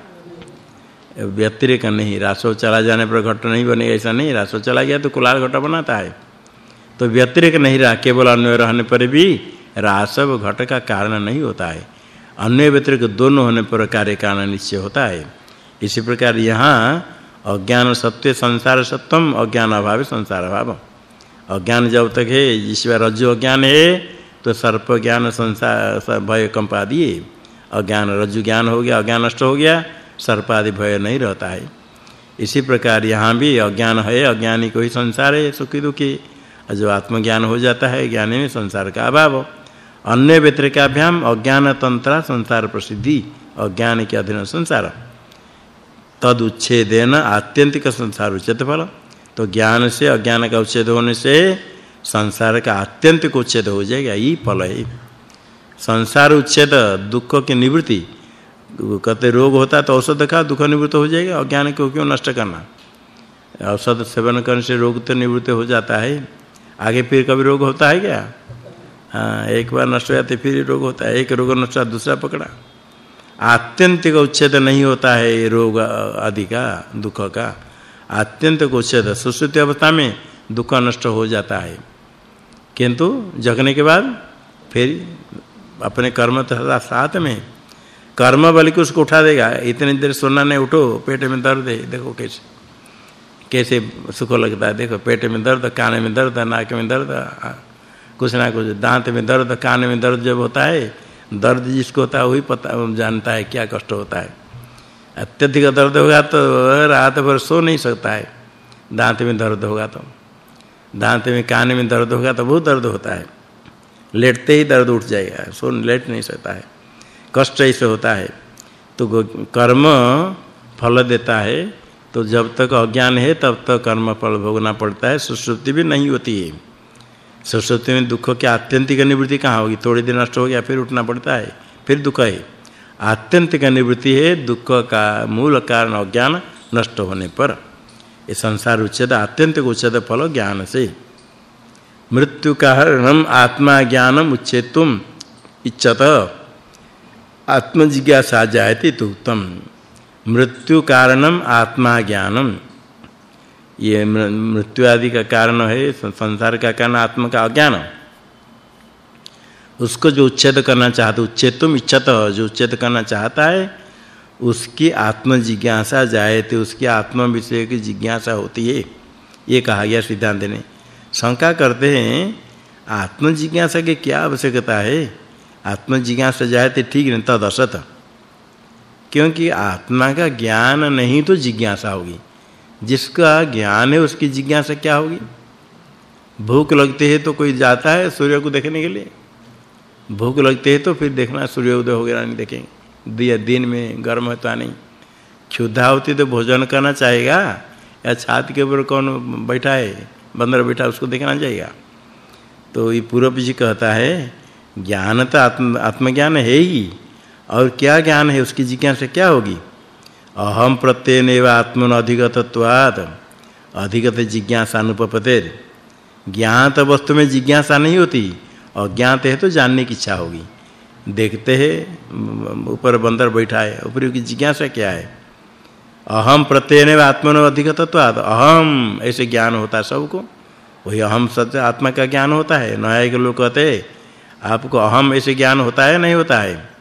व्यतिरिक नहीं, रासव चला जाने पर घट नहीं बनेगा, ऐसा नहीं। रासव चला गया तो कुलाल घट बनाता है। तो व्यतिरिक नहीं रहा, केवल अन्य रहने पर भी रासव घट का कारण नहीं होता है। अन्य व्यतिरिक्त दोनों होने पर कार्य कारण निश्चय होता है। इसी प्रकार यहाँ अज्ञान सत्य, संसार सत्यम अज्ञान अभाव संसार अभाव अज्ञान जब तक है बार रज्जु अज्ञान है तो सर्प ज्ञान, संसार भय, कंप आदि अज्ञान रज्जु ज्ञान हो गया, अज्ञान नष्ट हो गया, सर्प आदि भय नहीं रहता है। इसी प्रकार यहाँ भी अज्ञान है, अज्ञानी को ही संसार है, सुखी दुखी। जो आत्मज्ञान हो जाता है, ज्ञानी में संसार का अभाव अन्य व्यतिरिकाभ्याम, अज्ञान तंत्र, संसार प्रसिद्धि, अज्ञान के अधीन संसार। तद उच्छेदेन आत्यंतिक संसार उच्चत फल तो ज्ञान से अज्ञान का उच्छेद होने से संसार का आत्यंतिक उच्छेद हो जाएगा यही फल है। संसार उच्छेद, दुख की निवृत्ति, कहते रोग होता है तो औषध खा, दुख निवृत्त हो जाएगा, अज्ञान को क्यों नष्ट करना? औषध सेवन करने से रोग तो निवृत्त हो जाता है। आगे फिर कभी रोग होता है क्या? हाँ एक बार नष्ट हो जाते, फिर रोग होता है। एक रोग नष्ट दूसरा पकड़ा। आत्यंतिक उच्छेद नहीं होता है रोग आदि का, दुख का। आत्यंतिक उच्छेद सुसुप्ति अवस्था में दुख नष्ट हो जाता है। किंतु जगने के बाद फिर अपने कर्म तथा साथ में कर्म बल को उसको उठा देगा। इतने देर सोना नहीं, उठो, पेट में दर्द है, देखो कैसे कैसे सुख लगता है, देखो पेट में दर्द, कान में दर्द, नाक में दर्द, कुछ ना कुछ, दांत में दर्द, कान में दर्द जब होता है दर्द जिसको होता है, वही पता जानता है क्या कष्ट होता है। अत्यधिक दर्द होगा तो रात भर सो नहीं सकता है। दांत में दर्द होगा तो। दांत में कान में दर्द होगा तो बहुत दर्द होता है। लेटते ही दर्द उठ जाएगा, सो लेट नहीं सकता है। कष्ट ऐसे होता है। तो कर्म फल देता है। तो जब तक अज्ञान है, तब तक कर्म फल भोगना पड़ता है। सुसुप्ति भी नहीं होती है। सुसुप्ति में दुख की आत्यंतिक निवृत्ति कहाँ होगी? थोड़ी देर नष्ट हो गया, फिर उठना पड़ता है, फिर दुख है। आत्यंतिक निवृत्ति है, दुख का मूल कारण अज्ञान नष्ट होने पर। ये संसार उच्छेद आत्यंतिक उच्छेद फल ज्ञान से। मृत्यु कारणम आत्मा ज्ञानम उच्छेतुम इच्छत। आत्मजिज्ञासा जायते तो उत्तम। मृत्यु कारणम, आत्मा ज्ञानम। ये मृत्यु आदि का कारण है संसार का कारण, आत्मा का अज्ञान। उसको जो उच्छेद करना चाहता उच्छेद तुम इच्छत, जो उच्छेद करना चाहता है, उसकी आत्म जिज्ञासा जायते, उसकी आत्म विषय की जिज्ञासा होती है। ये कहा गया सिद्धांत ने। शंका करते हैं, आत्म जिज्ञासा की क्या आवश्यकता है? आत्म जिज्ञासा जायते, ठीक नहीं तद असत क्योंकि आत्मा का ज्ञान नहीं तो जिज्ञासा होगी। जिसका ज्ञान है उसकी जिज्ञासा क्या होगी? भूख लगती है तो कोई जाता है सूर्य को देखने के लिए। भूख लगते है तो फिर देखना सूर्य उदय हो गया नहीं देखेंगे। दिया दिन में गर्म होता नहीं क्षुधा होती तो भोजन करना चाहेगा। या छात के ऊपर कौन बैठा है, बंदर बैठा उसको देखना चाहिए तो ये पूर्व जी कहता है, ज्ञान तो आत्म आत्मज्ञान है ही। और क्या ज्ञान है, उसकी जिज्ञासा क्या होगी? अहम प्रत्ययन एव आत्मन अधिगतत्वात्। अधिगत जिज्ञासा अनुपपते ज्ञात वस्तु में जिज्ञासा नहीं होती अज्ञात है तो जानने की इच्छा होगी। देखते हैं, ऊपर बंदर बैठा है, ऊपर की जिज्ञासा क्या है? अहम प्रत्ययन एव आत्मन अधिगतत्वात्। अहम ऐसे ज्ञान होता है सबको। वही अहम सत्य आत्मा का ज्ञान होता है न्याय के लोग कहते आपको अहम ऐसे ज्ञान होता है नहीं होता है?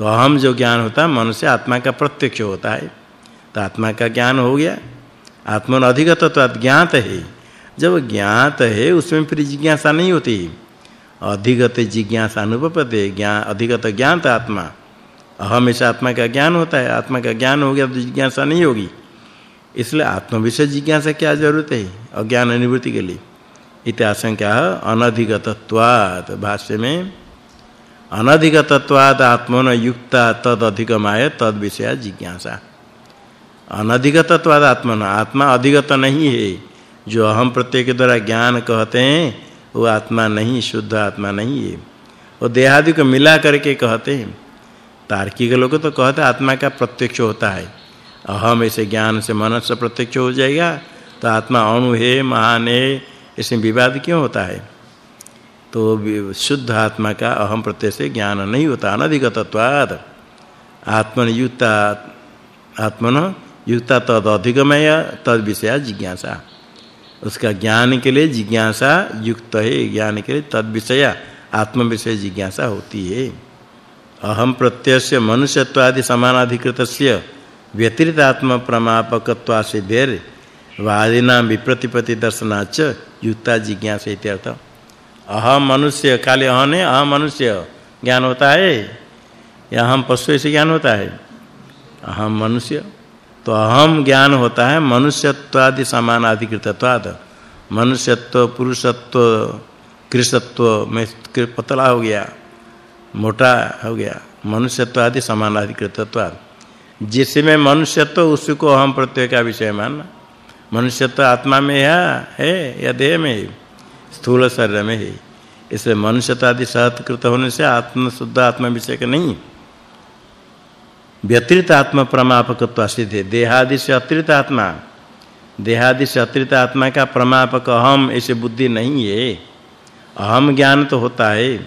तो अहम जो ज्ञान होता है, मनुष्य आत्मा का प्रत्यक्ष होता है। तो आत्मा का ज्ञान हो गया। आत्मन अधिगत तो ज्ञात है। जब ज्ञात है, उसमें फिर जिज्ञासा नहीं होती। अधिगत जिज्ञासा अनुपपते ज्ञान अधिगत ज्ञात आत्मा। ऐसे आत्मा का ज्ञान होता है। आत्मा का ज्ञान हो गया तो जिज्ञासा नहीं होगी। इसलिए आत्म विषय जिज्ञासा क्या ज़रूरत है? अज्ञान निवृत्ति के लिए। इत आशंका अनधिगतत्वात्, भाष्य में। अनधिगतत्वात् आत्मन युक्ता तद अधिगमाय तद विषय जिज्ञासा। अनधिगतत्वात् आत्मन। आत्मा अधिगत नहीं है। जो अहम प्रत्यय के द्वारा ज्ञान कहते हैं, वो आत्मा नहीं, शुद्ध आत्मा नहीं है। वो देहादि को मिला करके कहते हैं। तार्किक लोग तो कहते आत्मा का प्रत्यक्ष होता है। अहम ऐसे ज्ञान से मन से प्रत्यक्ष हो जाएगा तो आत्मा अणु है, महान है, इसमें विवाद क्यों होता है? तो शुद्ध आत्मा का अहम प्रत्यय से ज्ञान नहीं होता अनधिगतत्वाद आत्मन युक्ता आत्मन युक्ता तद अधिगमय, तद विषय जिज्ञासा। उसका ज्ञान के लिए जिज्ञासा युक्त है, ज्ञान के लिए तद विषय, आत्म विषय जिज्ञासा होती है। अहम प्रत्ययस्य मनुष्यत्वादि समानाधिकृतस्य व्यतिरिक्त आत्म प्रमापकत्वा देर वादिना विप्रतिपति दर्शनाच युक्ता जिज्ञासा इत्यर्थ अहम मनुष्य काले अहने अहम मनुष्य ज्ञान होता है। या हम पशु से ज्ञान होता है। अहम मनुष्य। तो अहम ज्ञान होता है मनुष्यत्वादि समान अधिकृतत्वाद मनुष्यत्व, पुरुषत्व, कृषत्व में पतला हो गया, मोटा हो गया मनुष्यत्व आदि समान अधिकृतत्वाद जिसमें मनुष्यत्व, उसको अहम प्रत्यय का विषय मानना। मनुष्यत्व आत्मा में है या देह में है। स्थूल शरीर में है। इसलिए मनुष्यत्व आदि होने से आत्म, शुद्ध आत्मा विषय का नहीं। व्यतिरिक्त आत्म प्रमापकत्व सिद्ध है। देहादि से अतिरिक्त आत्मा। देहादि से अतिरिक्त आत्मा का प्रमापक अहम, ऐसे बुद्धि नहीं है। अहम ज्ञान तो होता है।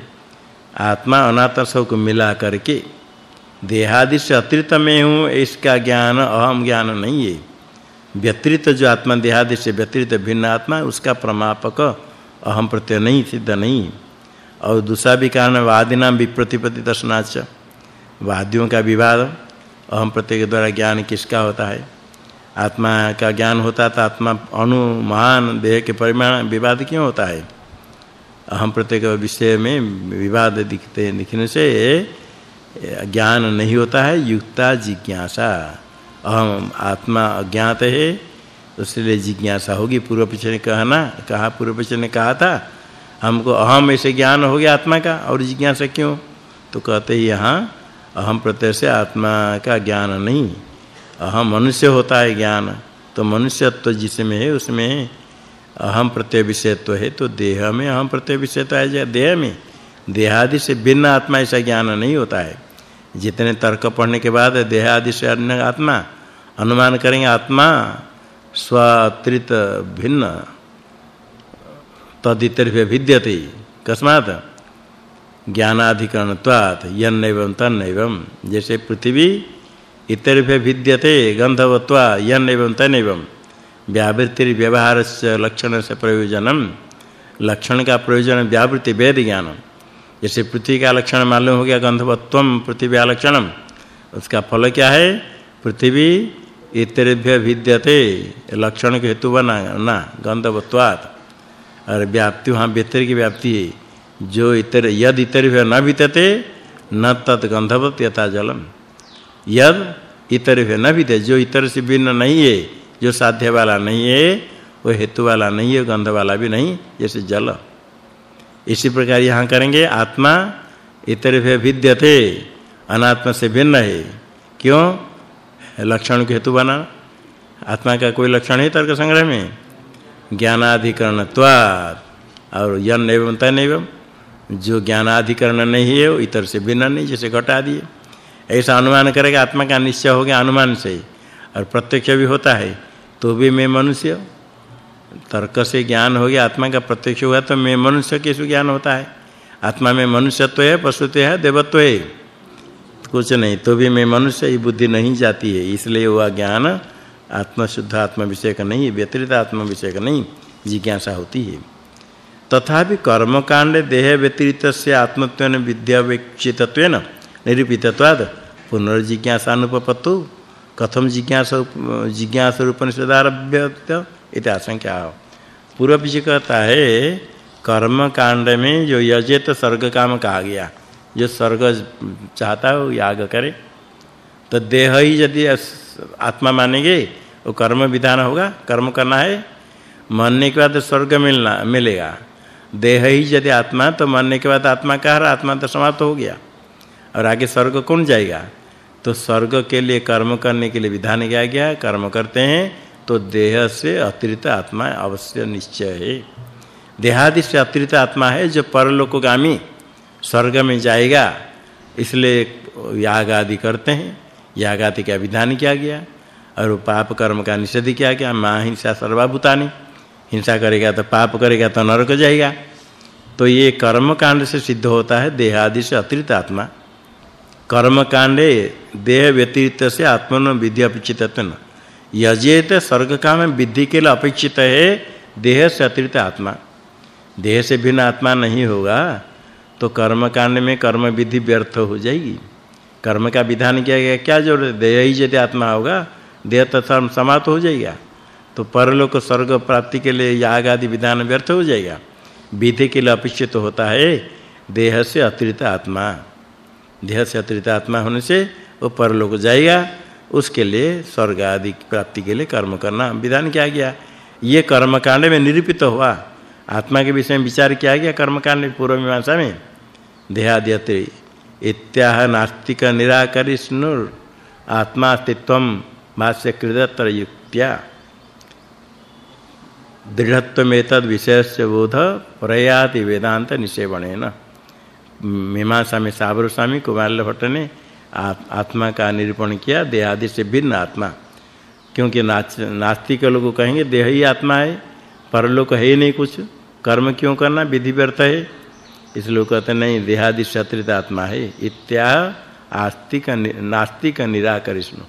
आत्मा अनात्मा सबको मिला करके देहादि से अतिरिक्त में हूँ, इसका ज्ञान, अहम ज्ञान नहीं है। व्यतिरिक्त जो आत्मा देहादि से व्यतिरिक्त भिन्न आत्मा, उसका प्रमापक अहम प्रत्यय नहीं, सिद्ध नहीं। और दूसरा भी कारण वादी नाम विप्रतिपति दर्शनाच वादियों का विवाद अहम प्रत्यय के द्वारा ज्ञान किसका होता है? आत्मा का ज्ञान होता तो आत्मा अणु, महान देह के परिमाण, विवाद क्यों होता है? अहम प्रत्येक विषय में विवाद दिखते, दिखने से ज्ञान नहीं होता है, युक्ता जिज्ञासा। अहम आत्मा अज्ञात है इसलिए जिज्ञासा होगी। पूर्व पीछे ने कहा ना, कहा, पूर्व पीछे ने कहा था, हमको अहम ऐसे ज्ञान हो गया आत्मा का, और जिज्ञासा क्यों? तो कहते हैं, यहाँ अहम प्रत्यय से आत्मा का ज्ञान नहीं, अहम मनुष्य होता है ज्ञान तो मनुष्यत्व जिसमें है, उसमें अहम प्रत्यय विषयत्व है तो देह में अहम प्रत्यय विषयत्व है जाए। देह में, देहादि से भिन्न आत्मा ऐसा ज्ञान नहीं होता है। जितने तर्क पढ़ने के बाद देहादि से अन्य आत्मा, अनुमान करेंगे आत्मा स्वात्रित भिन्न तदितर्भ्य विद्यते कस्मात् ज्ञानाधिकरणत्वात् यन्नैवं तन्नैवं, जैसे पृथ्वी इतर्भ्य विद्यते गंधवत्वा यन्नैवं तन्नैवं। व्यावृत्ति व्यवहार से लक्षण से प्रयोजनम लक्षण का प्रयोजन व्यावृत्ति वेद ज्ञान जैसे पृथ्वी का लक्षण मालूम हो गया गंधवत्वम पृथ्वी लक्षणम। उसका फल क्या है? पृथ्वी इतरेभ्य विद्यते लक्षण के हेतु बना ना, गंधवत्वात्। और व्याप्ति, वहाँ की व्याप्ति है। जो इतर, यद इतरेभ्य न विद्यते न तत् गंधवत यथा जलम। यद इतरेभ्य न विद्यते जो इतर से भिन्न नहीं है, जो साध्य वाला नहीं है, वो हेतु वाला नहीं है, गंध वाला भी नहीं, जैसे जल। इसी प्रकार यहाँ करेंगे, आत्मा इतर विद्यते अनात्मा से भिन्न है। क्यों? लक्षण के हेतु बना। आत्मा का कोई लक्षण है तर्क संग्रह में। ज्ञानाधिकरणत्वात् और यन एवं तन एवं, जो ज्ञानाधिकरण नहीं है, वो इतर से भिन्न नहीं, जैसे घटा दिए ऐसा अनुमान करेगा, आत्मा का निश्चय हो गया अनुमान से। और प्रत्यक्ष भी होता है तो भी मैं मनुष्य। तर्क से ज्ञान हो गया, आत्मा का प्रत्यक्ष हुआ तो मैं मनुष्य कैसे ज्ञान होता है। आत्मा में मनुष्यत्व है, पशुत्व है, देवत्व है। कुछ नहीं तो भी मैं मनुष्य ही बुद्धि नहीं जाती है। इसलिए वह ज्ञान आत्म शुद्ध, आत्म विषय का नहीं है व्यतिरिक्त आत्म विषय का नहीं, जिज्ञासा होती है। तथापि कर्म कांड देह व्यतिरिक्त से आत्मत्वेन विद्या विक्षितत्वेन निरूपितत्वाद पुनर्जिज्ञासा अनुपपत्तु कथम जिज्ञासा जिज्ञासा उपनिषदारभ्य इति आशंका। पूर्व पीछे कहता है कर्म कांड में जो यजेत स्वर्ग काम कहा गया जो स्वर्ग चाहता है, वो याग करे। तो देह ही यदि आत्मा मानेंगे, वो कर्म विधान होगा, कर्म करना है मरने के बाद स्वर्ग मिलना, मिलेगा। देह ही यदि आत्मा तो मरने के बाद आत्मा कह रहा आत्मा तो समाप्त हो गया। और आगे स्वर्ग कौन जाएगा? तो स्वर्ग के लिए कर्म करने के लिए विधान किया गया? कर्म करते हैं तो देह से अतिरिक्त आत्मा अवश्य निश्चय है। देहादि से अतिरिक्त आत्मा है, जो परलोकगामी स्वर्ग में जाएगा, इसलिए याग आदि करते हैं। याग आदि का विधान किया गया और पाप कर्म का निषेध किया गया। माँ हिंसा सर्वभूतानि। हिंसा करेगा तो पाप करेगा तो नरक जाएगा। तो ये कर्म कांड से सिद्ध होता है देह आदि से अतिरिक्त आत्मा। कर्म कांडे देह व्यतिरिक्त से आत्मन विधि अपेक्षितत्व यजेत स्वर्ग काम विधि के लिए अपेक्षित है, देह से अतिरिक्त आत्मा। देह से भिन्न आत्मा नहीं होगा। तो कर्म कांड में कर्म विधि व्यर्थ हो जाएगी। कर्म का विधान किया गया, क्या ज़रूरत देह ही यदि आत्मा होगा, देह तो समाप्त हो जाएगा। तो परलोक स्वर्ग प्राप्ति के लिए याग आदि विधान व्यर्थ हो जाएगा। विधि के लिए अपेक्षित होता है, देह से अतिरिक्त आत्मा। देह से अतिरिक्त आत्मा होने से वो परलोक जाएगा, उसके लिए स्वर्ग आदि प्राप्ति के लिए कर्म करना विधान किया गया। ये कर्म कांड में निरूपित हुआ। आत्मा के विषय में विचार किया गया कर्म कांड पूर्व मीमांसा में। देहाद्यते। इत्याह नास्तिक निराकरिष्णुर आत्मा अस्तित्वम भाष्य कृततर युक्त्या दृढ़त्वमेतद विषयस्य बोध प्रयाति वेदांत निषेवणेन। मीमांसा में साबर स्वामी कुमार भट्ट ने आत्मा का निरूपण किया, देहादि से भिन्न आत्मा। क्योंकि नास्तिक लोग कहेंगे, देह ही आत्मा है, परलोक है ही नहीं कुछ। कर्म क्यों करना? विधि व्यर्थ है। इसलिए कहते नहीं, देहादि शत्रित आत्मा है। इत्या आस्तिक नास्तिक निराकरिष्णु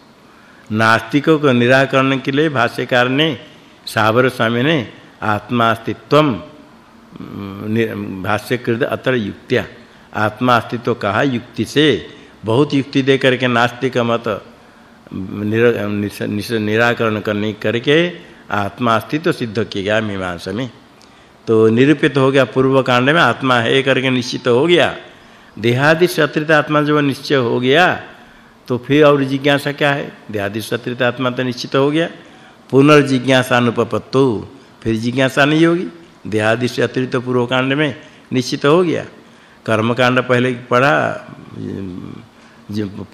नास्तिकों को निराकरण के लिए भाष्यकार ने साबर स्वामी ने आत्मा आत्मास्तित्वम भाष्यकृत अतर युक्त्या। आत्मा अस्तित्व कहा युक्ति से। बहुत युक्ति दे करके नास्तिक मत निराकरण करने, करके आत्मा अस्तित्व सिद्ध किया मीमांसा में। तो निरूपित हो गया पूर्व कांड में, आत्मा है करके निश्चित हो गया। देहादि सत्रित आत्मा जब निश्चय हो गया तो फिर और जिज्ञासा क्या है? देहादि सत्रित आत्मा तो निश्चित हो गया। पुनर्जिज्ञासा अनुपपत्तो, फिर जिज्ञासा नहीं होगी। देहादि से अतिरिक्त पूर्व कांड में निश्चित हो गया। कर्म कांड पहले पढ़ा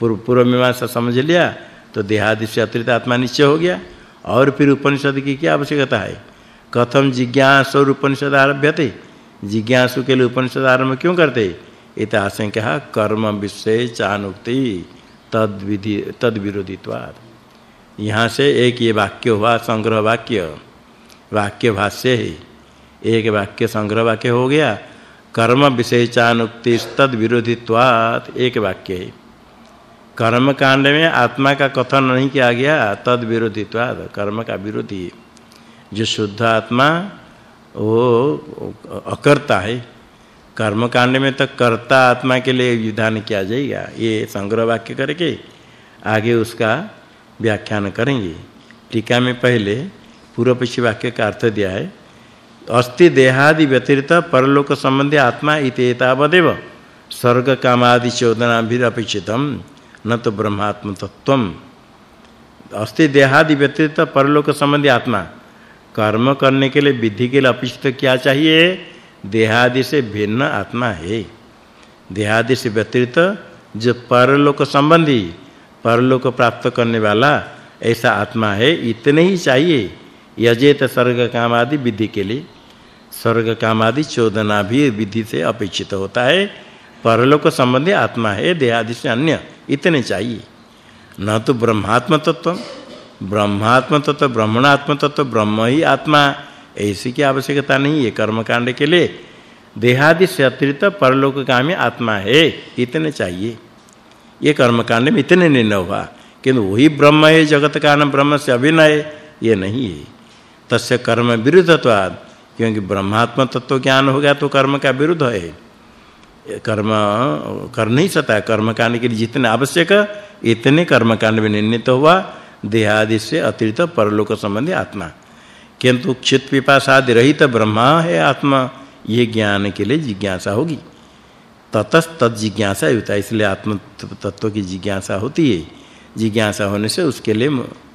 पूर्व मीमांसा समझ लिया तो देहादि से अतिरिक्त आत्मा निश्चय हो गया। और फिर उपनिषद की क्या आवश्यकता है? कथम जिज्ञासु उपनिषद आरभ्यते जिज्ञासु के लिए उपनिषद आरंभ क्यों करते? इत आशंका कर्म विषय चानुक्ति तद विधि तद विरोधित्वात् यहाँ से एक ये वाक्य हुआ, संग्रह वाक्य। वाक्य भाष्य है। एक वाक्य संग्रह वाक्य हो गया। कर्म विशेषानुक्ति तद विरोधित्वात् एक वाक्य है। कर्म कांड में आत्मा का कथन नहीं किया गया तद विरोधित्वात् कर्म का विरोधी। जो शुद्ध आत्मा वो अकर्ता है। कर्म कांड में तो कर्ता आत्मा के लिए विधान किया जाएगा। ये संग्रह वाक्य करके आगे उसका व्याख्यान करेंगे। टीका में पहले पूर्व पक्षी वाक्य का अर्थ दिया है, अस्ति देहादि व्यतिरिक्त परलोक संबंधी आत्मा इतेतावदेव स्वर्ग कामादि चोदना भी अपेक्षितम न तो ब्रह्मात्म तत्वम अस्ति देहादि व्यतिरिक्त परलोक संबंधी आत्मा कर्म करने के लिए विधि के लिए अपेक्षित क्या चाहिए? देहादि से भिन्न आत्मा है। देहादि से व्यतिरिक्त जो परलोक संबंधी, परलोक प्राप्त करने वाला ऐसा आत्मा है, इतने ही चाहिए। यजेत स्वर्ग काम आदि विधि के लिए। स्वर्ग काम आदि चोदना भी विधि से अपेक्षित होता है। परलोक संबंधी आत्मा है, देहादि से अन्य इतने चाहिए। न तो ब्रह्मात्म तत्व ब्रह्मात्म तत्व ब्रह्मणात्म तत्व ब्रह्म ही आत्मा। ऐसी की आवश्यकता नहीं है कर्म कांड के लिए। देहादि से अतिरिक्त परलोक कामी आत्मा है, इतने चाहिए। ये कर्म कांड में इतने निर्णय हुआ, किंतु वही ब्रह्म है, जगत का नाम ब्रह्म से अभिनय, ये नहीं है। तस्य कर्म विरुद्धत्वाद क्योंकि ब्रह्मात्म तत्व ज्ञान हो गया तो कर्म का विरुद्ध है। कर्म, कर नहीं सकता कर्म कांड के लिए जितने आवश्यक, इतने कर्म कांड में निर्णित हुआ देहादि से अतिरिक्त परलोक संबंधी आत्मा। किंतु चित पिपासादि रहित ब्रह्मा है आत्मा, ये ज्ञान के लिए जिज्ञासा होगी। ततस तद जिज्ञासा होता है इसलिए आत्म तत्व की जिज्ञासा होती है। जिज्ञासा होने से उसके लिए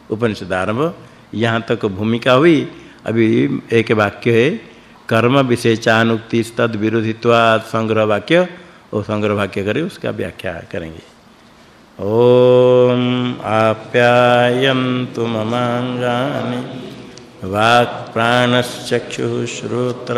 उपनिषद आरंभ। यहाँ तक भूमिका हुई। अभी एक वाक्य है, कर्म विशेषानुक्ति तद विरोधित्वात् संग्रह वाक्य। और संग्रह वाक्य करें, उसका व्याख्या करेंगे। ओम आप्यायन्तु ममांगानि वाक् प्राणश्चक्षुः श्रोत्र।